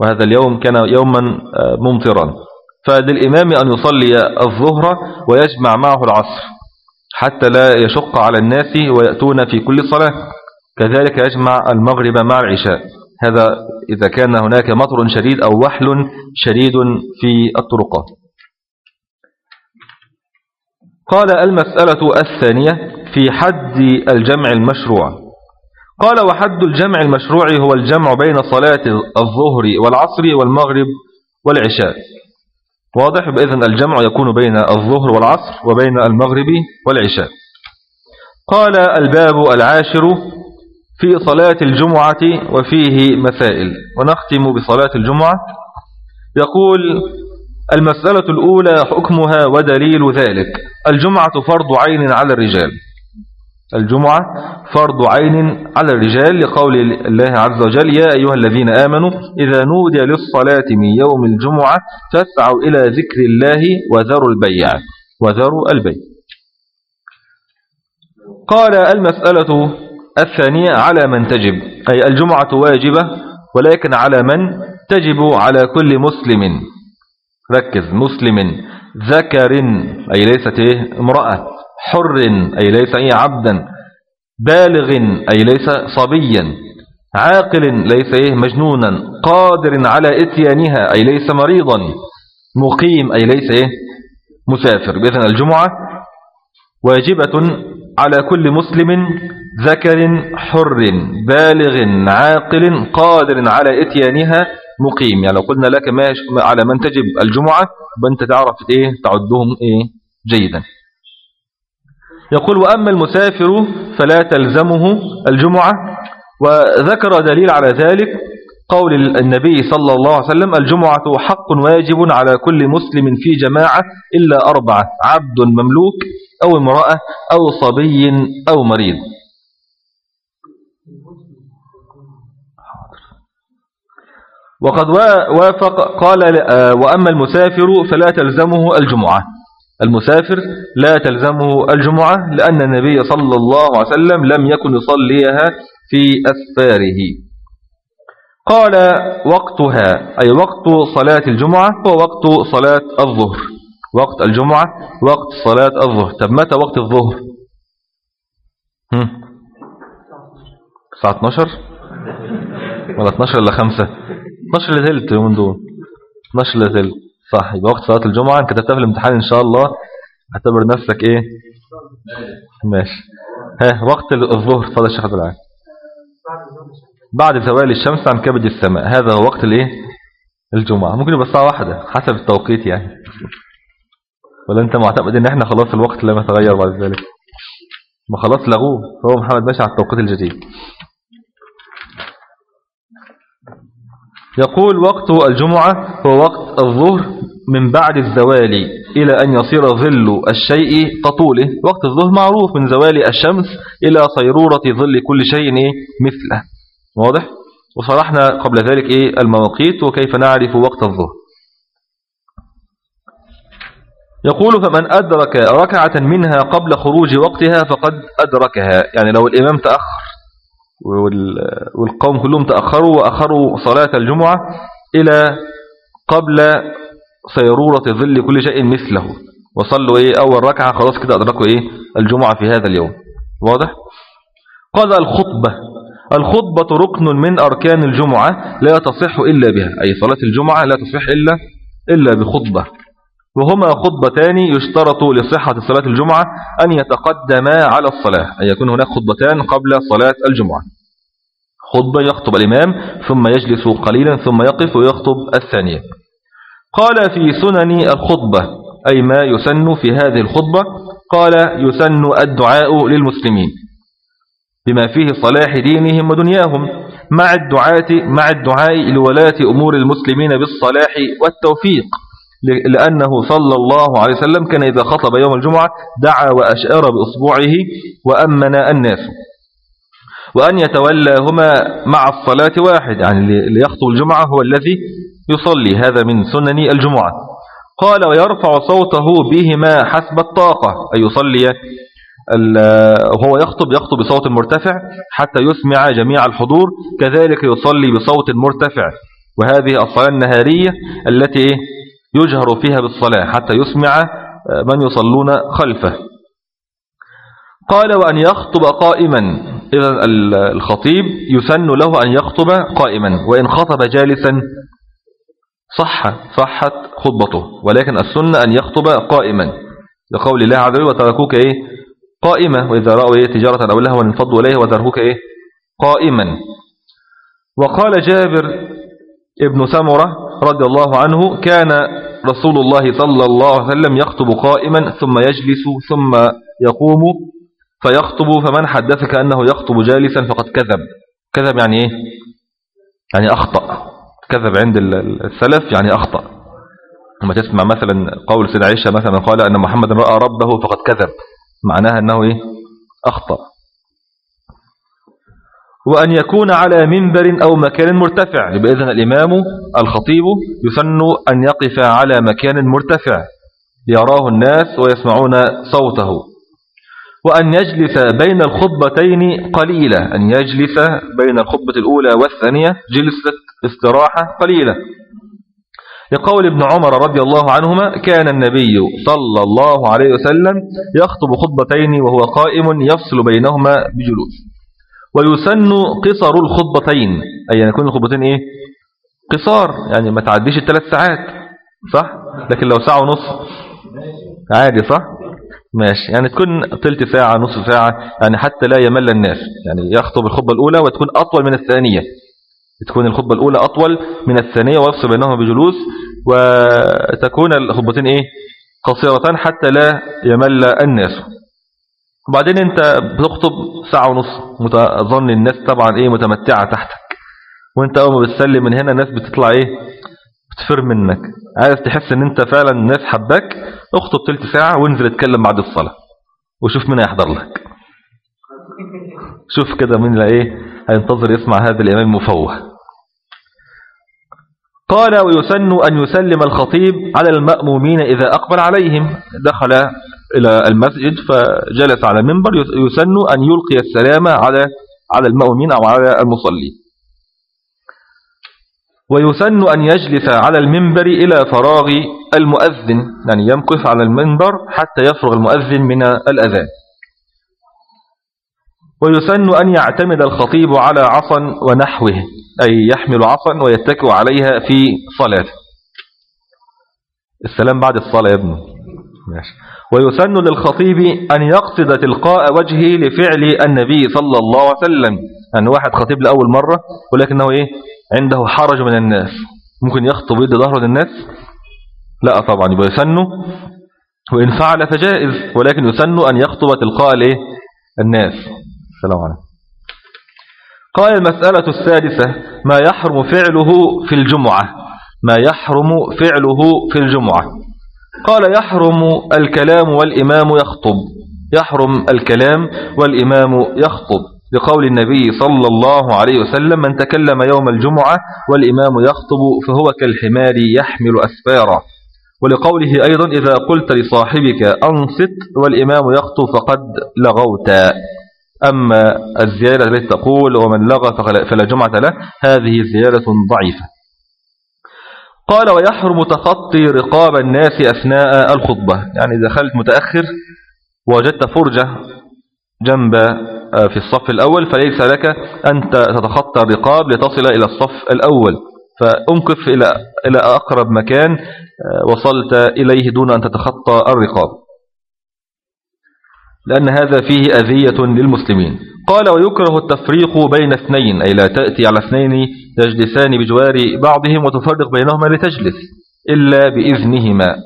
وهذا اليوم كان يوما آه، ممطرا. فللإمام أن يصلي الظهر ويجمع معه العصر. حتى لا يشق على الناس ويأتون في كل صلاة. كذلك يجمع المغرب مع العشاء. هذا إذا كان هناك مطر شديد أو وحل شديد في الطرقات قال المسألة الثانية في حد الجمع المشروع. قال وحد الجمع المشروع هو الجمع بين صلاة الظهر والعصر والمغرب والعشاء. واضح؟ بإذن الجمع يكون بين الظهر والعصر وبين المغرب والعشاء. قال الباب العاشر في صلاة الجمعة وفيه مسائل ونختم بصلاة الجمعة. يقول المسألة الأولى حكمها ودليل ذلك. الجمعة فرض عين على الرجال. الجمعة فرض عين على الرجال لقول الله عز وجل يا أيها الذين آمنوا إذا نودي للصلاة من يوم الجمعة فاسعوا إلى ذكر الله وذروا البيع وذروا البيع. قال المسألة الثانية على من تجب أي الجمعة واجبة ولكن على من تجب على كل مسلم. ركز مسلم ذكر أي ليست إيه امرأة. حر أي ليس أي عبدا بالغ أي ليس صبيا عاقل ليس إيه مجنونا قادر على إتيانها أي ليس مريضا مقيم أي ليس إيه مسافر. بإذن الجمعة واجبة على كل مسلم ذكر حر بالغ عاقل قادر على إتيانها مقيم. يعني لو قلنا لك ما على من تجب الجمعة بأنت تعرف إيه تعدهم إيه جيدا. يقول وأما المسافر فلا تلزمه الجمعة وذكر دليل على ذلك قول النبي صلى الله عليه وسلم الجمعة حق واجب على كل مسلم في جماعة إلا أربعة عبد مملوك أو امرأة أو صبي أو مريض. وقد وافق قال آه، وأما المسافر فلا تلزمه الجمعة. المسافر لا تلزمه الجمعة لأن النبي صلى الله عليه وسلم لم يكن يصليها في أسفاره قال وقتها أي وقت صلاة الجمعة هو وقت صلاة الظهر. وقت الجمعة وقت صلاة الظهر. طب متى وقت الظهر؟ الساعة 12 ولا 12 إلا 5 12 إلا ثلث يومين دول. 12 إلا ثلث صح يبقى وقت صلاة الجمعة. انت كتبتها في الامتحان إن شاء الله. اعتبر نفسك إيه؟ ماشي. ها وقت الظهر. صلى الشيخ عبد العال. بعد زوال الشمس عن كبد السماء. هذا هو وقت الإيه؟ الجمعة. ممكن يبقى الساعة واحدة حسب التوقيت يعني. ولا أنت معتقد إن إحنا خلاص الوقت لم يتغير بعد ذلك؟ ما خلاص لغوه. هو محمد ماشي على التوقيت الجديد. يقول وقت الجمعة هو وقت الظهر من بعد الزوال إلى أن يصير ظل الشيء كطوله وقت الظهر معروف من زوال الشمس إلى صيرورة ظل كل شيء مثله. واضح؟ وصرحنا قبل ذلك إيه؟ المواقيت وكيف نعرف وقت الظهر. يقول فمن أدرك ركعة منها قبل خروج وقتها فقد أدركها. يعني لو الإمام تأخر والقوم كلهم تأخروا وأخروا صلاة الجمعة إلى قبل صيرورة ظل كل شيء مثله. وصلوا إيه؟ أول ركعة خلاص كده أدركوا إيه؟ الجمعة في هذا اليوم. واضح؟ قال الخطبة. الخطبة ركن من أركان الجمعة لا تصح إلا بها. أي صلاة الجمعة لا تصح إلا, إلا بخطبة. وهما خطبتان يشترط لصحة صلاة الجمعة أن يتقدما على الصلاة أن يكون هناك خطبتان قبل صلاة الجمعة. خطبة يخطب الإمام ثم يجلس قليلا ثم يقف ويخطب الثانية. قال في سنن الخطبة أي ما يسن في هذه الخطبة قال يسن الدعاء للمسلمين. بما فيه صلاح دينهم ودنياهم مع الدعاء مع الدعاء لولاة أمور المسلمين بالصلاح والتوفيق. لأنه صلى الله عليه وسلم كان إذا خطب يوم الجمعة دعا وأشار بأصبعه وأمن الناس. وأن يتولاهما مع الصلاة واحد يعني اللي يخطب الجمعة هو الذي يصلي هذا من سنن الجمعة. قال ويرفع صوته بهما حسب الطاقة. أي يصلي وهو يخطب يخطب بصوت مرتفع حتى يسمع جميع الحضور كذلك يصلي بصوت مرتفع. وهذه الصلاة النهارية التي يجهر فيها بالصلاة حتى يسمع من يصلون خلفه. قال وأن يخطب قائما. إذا الخطيب يسن له أن يخطب قائما وإن خطب جالسا صح صحت خطبته ولكن السنة أن يخطب قائما. لقول الله عز وجل وتركوك إيه؟ قائمة. وإذا رأوا إيه؟ تجارة أو لهوا انفضوا إليه وتركوك إيه؟ قائما. وقال جابر ابن سمرة رضي الله عنه كان رسول الله صلى الله عليه وسلم يخطب قائما ثم يجلس ثم يقوم فيخطب فمن حدثك أنه يخطب جالسا فقد كذب. كذب يعني إيه؟ يعني أخطأ. كذب عند السلف يعني أخطأ. لما تسمع مثلا قول سيدة عائشة مثلا قال أن محمد رأى ربه فقد كذب. معناها أنه إيه؟ أخطأ. وأن يكون على منبر أو مكان مرتفع. بإذن الإمام الخطيب يسن أن يقف على مكان مرتفع. يراه الناس ويسمعون صوته. وأن يجلس بين الخطبتين قليلة أن يجلس بين الخطبة الأولى والثانية جلسة استراحة قليلة. لقول ابن عمر رضي الله عنهما كان النبي صلى الله عليه وسلم يخطب خطبتين وهو قائم يفصل بينهما بجلوس. ويسن قصر الخطبتين. أي أن يكون الخطبتين إيه؟ قصار. يعني ما تعديش الثلاث ساعات. صح؟ لكن لو ساعة ونص. عادي صح؟ ماشي. يعني تكون تلت ساعة نصف ساعة. يعني حتى لا يمل الناس. يعني يخطب الخطبة الأولى وتكون أطول من الثانية. تكون الخطبة الأولى أطول من الثانية ويفصل بينهما بجلوس. وتكون الخطبتين إيه؟ قصيرتان حتى لا يمل الناس. وبعدين أنت بتخطب ساعة ونص أظن الناس طبعا إيه متمتعة تحتك. وانت أول ما بتسلم من هنا الناس بتطلع إيه؟ بتفر منك. عايز تحس إن انت فعلا الناس حباك اخطب تلت ساعة وانزل اتكلم بعد الصلاة وشوف مين هيحضر لك. شوف كده مين إيه؟ هينتظر يسمع هذا الإمام المفوه قال ويسن أن يسلم الخطيب على المأمومين إذا أقبل عليهم. دخل إلى المسجد فجلس على المنبر يسن أن يلقي السلام على على المأمومين أو على المصلين ويسن أن يجلس على المنبر إلى فراغ المؤذن يعني يمكث على المنبر حتى يفرغ المؤذن من الأذان. ويسن أن يعتمد الخطيب على عصا ونحوه أي يحمل عصا ويتكئ عليها في صلاته. السلام بعد الصلاة يا ابني. ماشي. ويسن للخطيب أن يقصد تلقاء وجهه لفعل النبي صلى الله عليه وسلم. أن واحد خطيب لأول مرة ولكنه إيه؟ عنده حرج من الناس. ممكن يخطب يد ظهره للناس لا طبعا يبقى يسن. وإن فعل فجائز ولكن يسن أن يخطب تلقاء الإيه؟ الناس. السلام عليكم. قال المسألة السادسة ما يحرم فعله في الجمعة. ما يحرم فعله في الجمعة. قال يحرم الكلام والإمام يخطب. يحرم الكلام والإمام يخطب. لقول النبي صلى الله عليه وسلم من تكلم يوم الجمعة والإمام يخطب فهو كالحمار يحمل أسفارا. ولقوله أيضا إذا قلت لصاحبك أنصت والإمام يخطب فقد لغوت. أما الزيادة التي تقول ومن لغى فلا جمعة له هذه زيادة ضعيفة. قال ويحرم تخطي رقاب الناس أثناء الخطبة. يعني دخلت متأخر وجدت فرجة جنب آه، في الصف الأول فليس لك أن تتخطى الرقاب لتصل إلى الصف الأول. فأنكف إلى إلى أقرب مكان آه، وصلت إليه دون أن تتخطى الرقاب. لأن هذا فيه أذية للمسلمين. قال ويكره التفريق بين اثنين أي لا تأتي على اثنين تجلسان بجوار بعضهم وتفرق بينهما لتجلس إلا بإذنهما.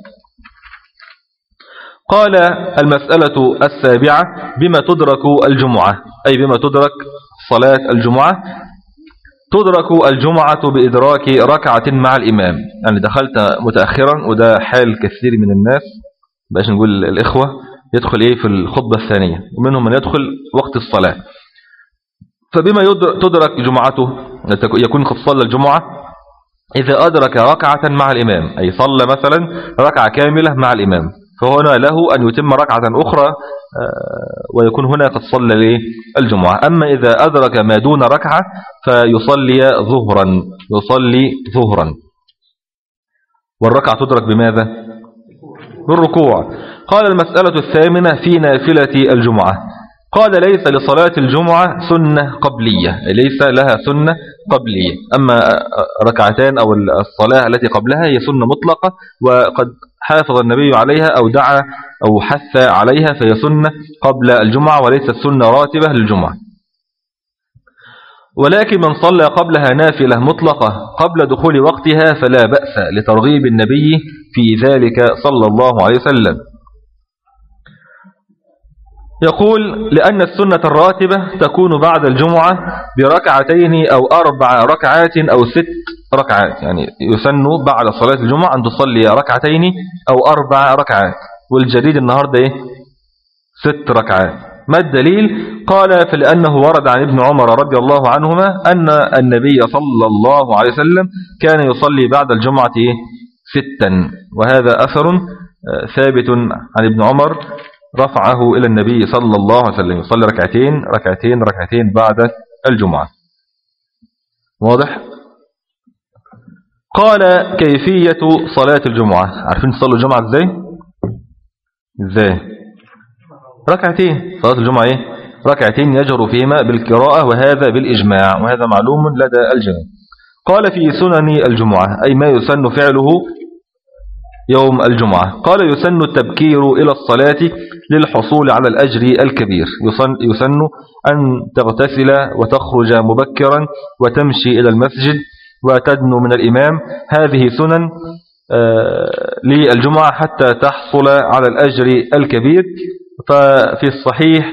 قال المسألة السابعة بما تدرك الجمعة؟ أي بما تدرك صلاة الجمعة؟ تدرك الجمعة بإدراك ركعة مع الإمام. يعني دخلت متأخرا وده حال كثير من الناس. باش نقول الإخوة يدخل إيه في الخطبة الثانية؟ ومنهم من يدخل وقت الصلاة. فبما تدرك جمعته؟ يكون قد صلى الجمعة. إذا أدرك ركعة مع الإمام أي صلى مثلا ركعة كاملة مع الإمام فهنا له أن يتم ركعة أخرى آه، ويكون هنا قد صلى الجمعة أما إذا أدرك ما دون ركعة فيصلي ظهرا يصلي ظهرا. والركعة تدرك بماذا؟ بالركوع. قال المسألة الثامنة في نافلة الجمعة. قال ليس لصلاة الجمعة سنة قبلية ليس لها سنة قبلية. أما ركعتان أو الصلاة التي قبلها هي سنة مطلقة وقد حافظ النبي عليها أو دعا أو حث عليها فهي سنة قبل الجمعة وليست سنة راتبة للجمعة. ولكن من صلى قبلها نافلة مطلقة قبل دخول وقتها فلا بأس لترغيب النبي في ذلك صلى الله عليه وسلم. يقول لأن السنة الراتبة تكون بعد الجمعة بركعتين أو أربع ركعات أو ست ركعات يعني يسن بعد صلاة الجمعة أن تصلي ركعتين أو أربع ركعات والجديد النهاردة إيه؟ ست ركعات ما الدليل قال فلأنه ورد عن ابن عمر رضي الله عنهما أن النبي صلى الله عليه وسلم كان يصلي بعد الجمعة إيه؟ ستا وهذا أثر آه، ثابت عن ابن عمر رفعه إلى النبي صلى الله عليه وسلم. يصلي ركعتين ركعتين ركعتين بعد الجمعة. واضح؟ قال كيفية صلاة الجمعة؟ عارفين تصلوا الجمعة إزاي؟ إزاي؟ ركعتين. صلاة الجمعة إيه؟ ركعتين يجر فيهما بالقراءة وهذا بالإجماع وهذا معلوم لدى الجميع. قال في سنن الجمعة أي ما يسن فعله يوم الجمعة. قال يسن التبكير إلى الصلاة للحصول على الأجر الكبير. يسن, أن تغتسل وتخرج مبكرا وتمشي إلى المسجد وتدنو من الإمام. هذه سنن آه، للجمعة حتى تحصل على الأجر الكبير. ففي الصحيح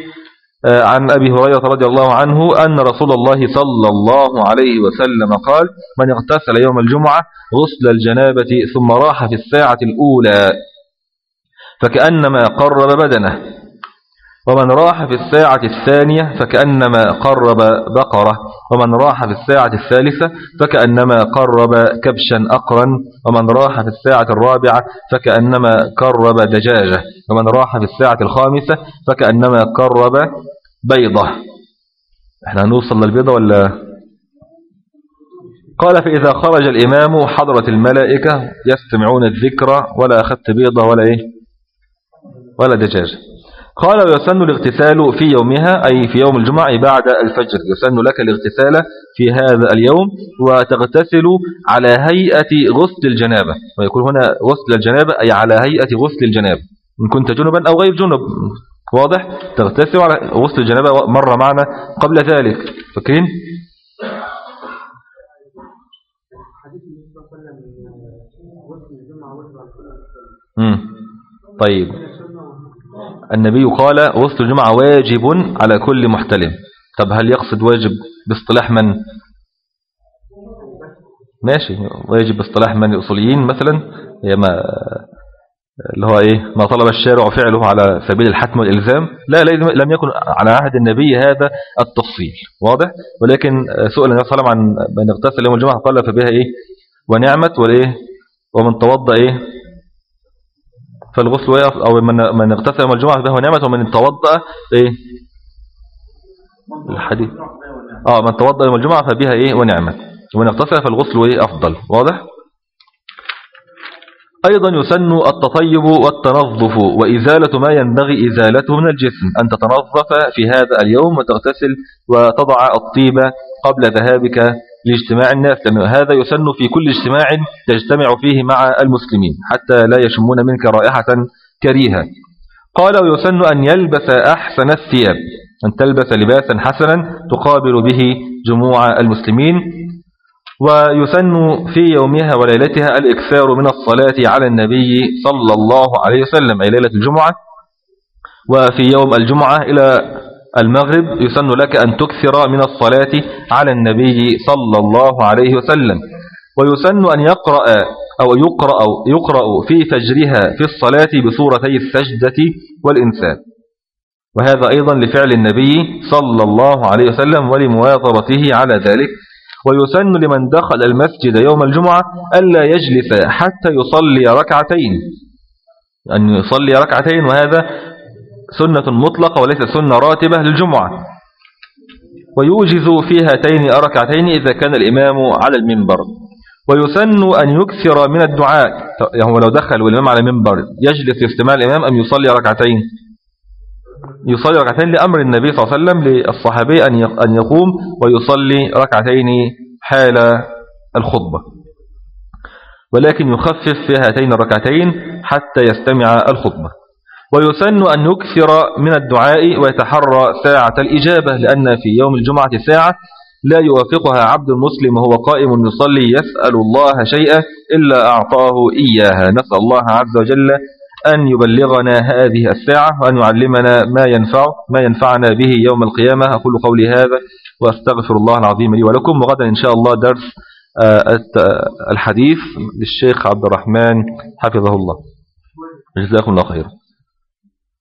عن أبي هريرة رضي الله عنه أن رسول الله صلى الله عليه وسلم قال من اغتسل يوم الجمعة غسل الجنابة ثم راح في الساعة الأولى فكأنما قرب بدنه. ومن راح في الساعة الثانية فكأنما قرب بقرة. ومن راح في الساعة الثالثة فكأنما قرب كبشا أقرا. ومن راح في الساعة الرابعة فكأنما قرب دجاجة. ومن راح في الساعة الخامسة فكأنما قرب بيضة. إحنا هنوصل للبيضة ولا؟ قال فإذا خرج الإمام حضرة الملائكة يستمعون الذكر ولا أخذت بيضة ولا إيه؟ ولا دجاجة. قال ويسن الاغتسال في يومها أي في يوم الجمعة بعد الفجر. يسن لك الاغتسال في هذا اليوم وتغتسل على هيئة غسل الجنابة. ويكون هنا غسل الجنابة أي على هيئة غسل الجنابة إن كنت جنبا أو غير جنب. واضح؟ تغتسل على غسل الجنابة مر معنا قبل ذلك. فاكرين؟ طيب. النبي قال غسل الجمعة واجب على كل محتلم. طب هل يقصد واجب باصطلاح من؟ ماشي. واجب باصطلاح من الأصوليين مثلا هي ما اللي هو إيه ما طلب الشارع فعله على سبيل الحتم والإلزام. لا لم يكن على عهد النبي هذا التفصيل. واضح؟ ولكن سؤال النبي صلى الله عليه وسلم عن من اغتسل يوم الجمعة قال فبها إيه؟ ونعمت والإيه؟ ومن توضأ إيه؟ فالغسل أو من من اغتسل يوم الجمعة فهو نعمة ومن توضأ إيه؟ الحديث. آه من توضأ يوم الجمعة فبها إيه؟ ونعمة. ومن اغتسل فالغسل إيه؟ أفضل. واضح؟ أيضا يسن التطيب والتنظف وإزالة ما ينبغي إزالته من الجسم. أن تتنظف في هذا اليوم وتغتسل وتضع الطيب قبل ذهابك لاجتماع الناس لأن هذا يسن في كل اجتماع تجتمع فيه مع المسلمين حتى لا يشمون منك رائحة كريهة. قال ويسن أن يلبس أحسن الثياب. أن تلبس لباسا حسنا تقابل به جموع المسلمين. ويسن في يومها وليلتها الإكثار من الصلاة على النبي صلى الله عليه وسلم أي ليلة الجمعة. وفي يوم الجمعة إلى المغرب يسن لك أن تكثر من الصلاة على النبي صلى الله عليه وسلم. ويسن أن يقرأ أو يقرأ, يقرأ في فجرها في الصلاة بصورتي السجدة والإنسان. وهذا أيضا لفعل النبي صلى الله عليه وسلم ولمواظبته على ذلك. ويسن لمن دخل المسجد يوم الجمعة ألا يجلس حتى يصلي ركعتين. أن يصلي ركعتين وهذا سنة مطلقة وليس سنة راتبة للجمعة. ويوجز في هاتين ركعتين إذا كان الإمام على المنبر. ويسن أن يكثر من الدعاء. يعني لو دخل والإمام على المنبر يجلس يستمع الإمام أم يصلي ركعتين؟ يصلي ركعتين لأمر النبي صلى الله عليه وسلم للصحابي أن يقوم ويصلي ركعتين حال الخطبة. ولكن يخفف في هاتين الركعتين حتى يستمع الخطبة. ويسن أن يكثر من الدعاء ويتحرى ساعة الإجابة لأن في يوم الجمعة ساعة لا يوافقها عبد المسلم وهو قائم يصلي يسأل الله شيئا إلا أعطاه إياها نسأل الله عز وجل أن يبلغنا هذه الساعة وأن يعلمنا ما ينفع ما ينفعنا به يوم القيامة. أقول قولي هذا وأستغفر الله العظيم لي ولكم. وغدا إن شاء الله درس آه، الحديث للشيخ عبد الرحمن حفظه الله. جزاكم الله خير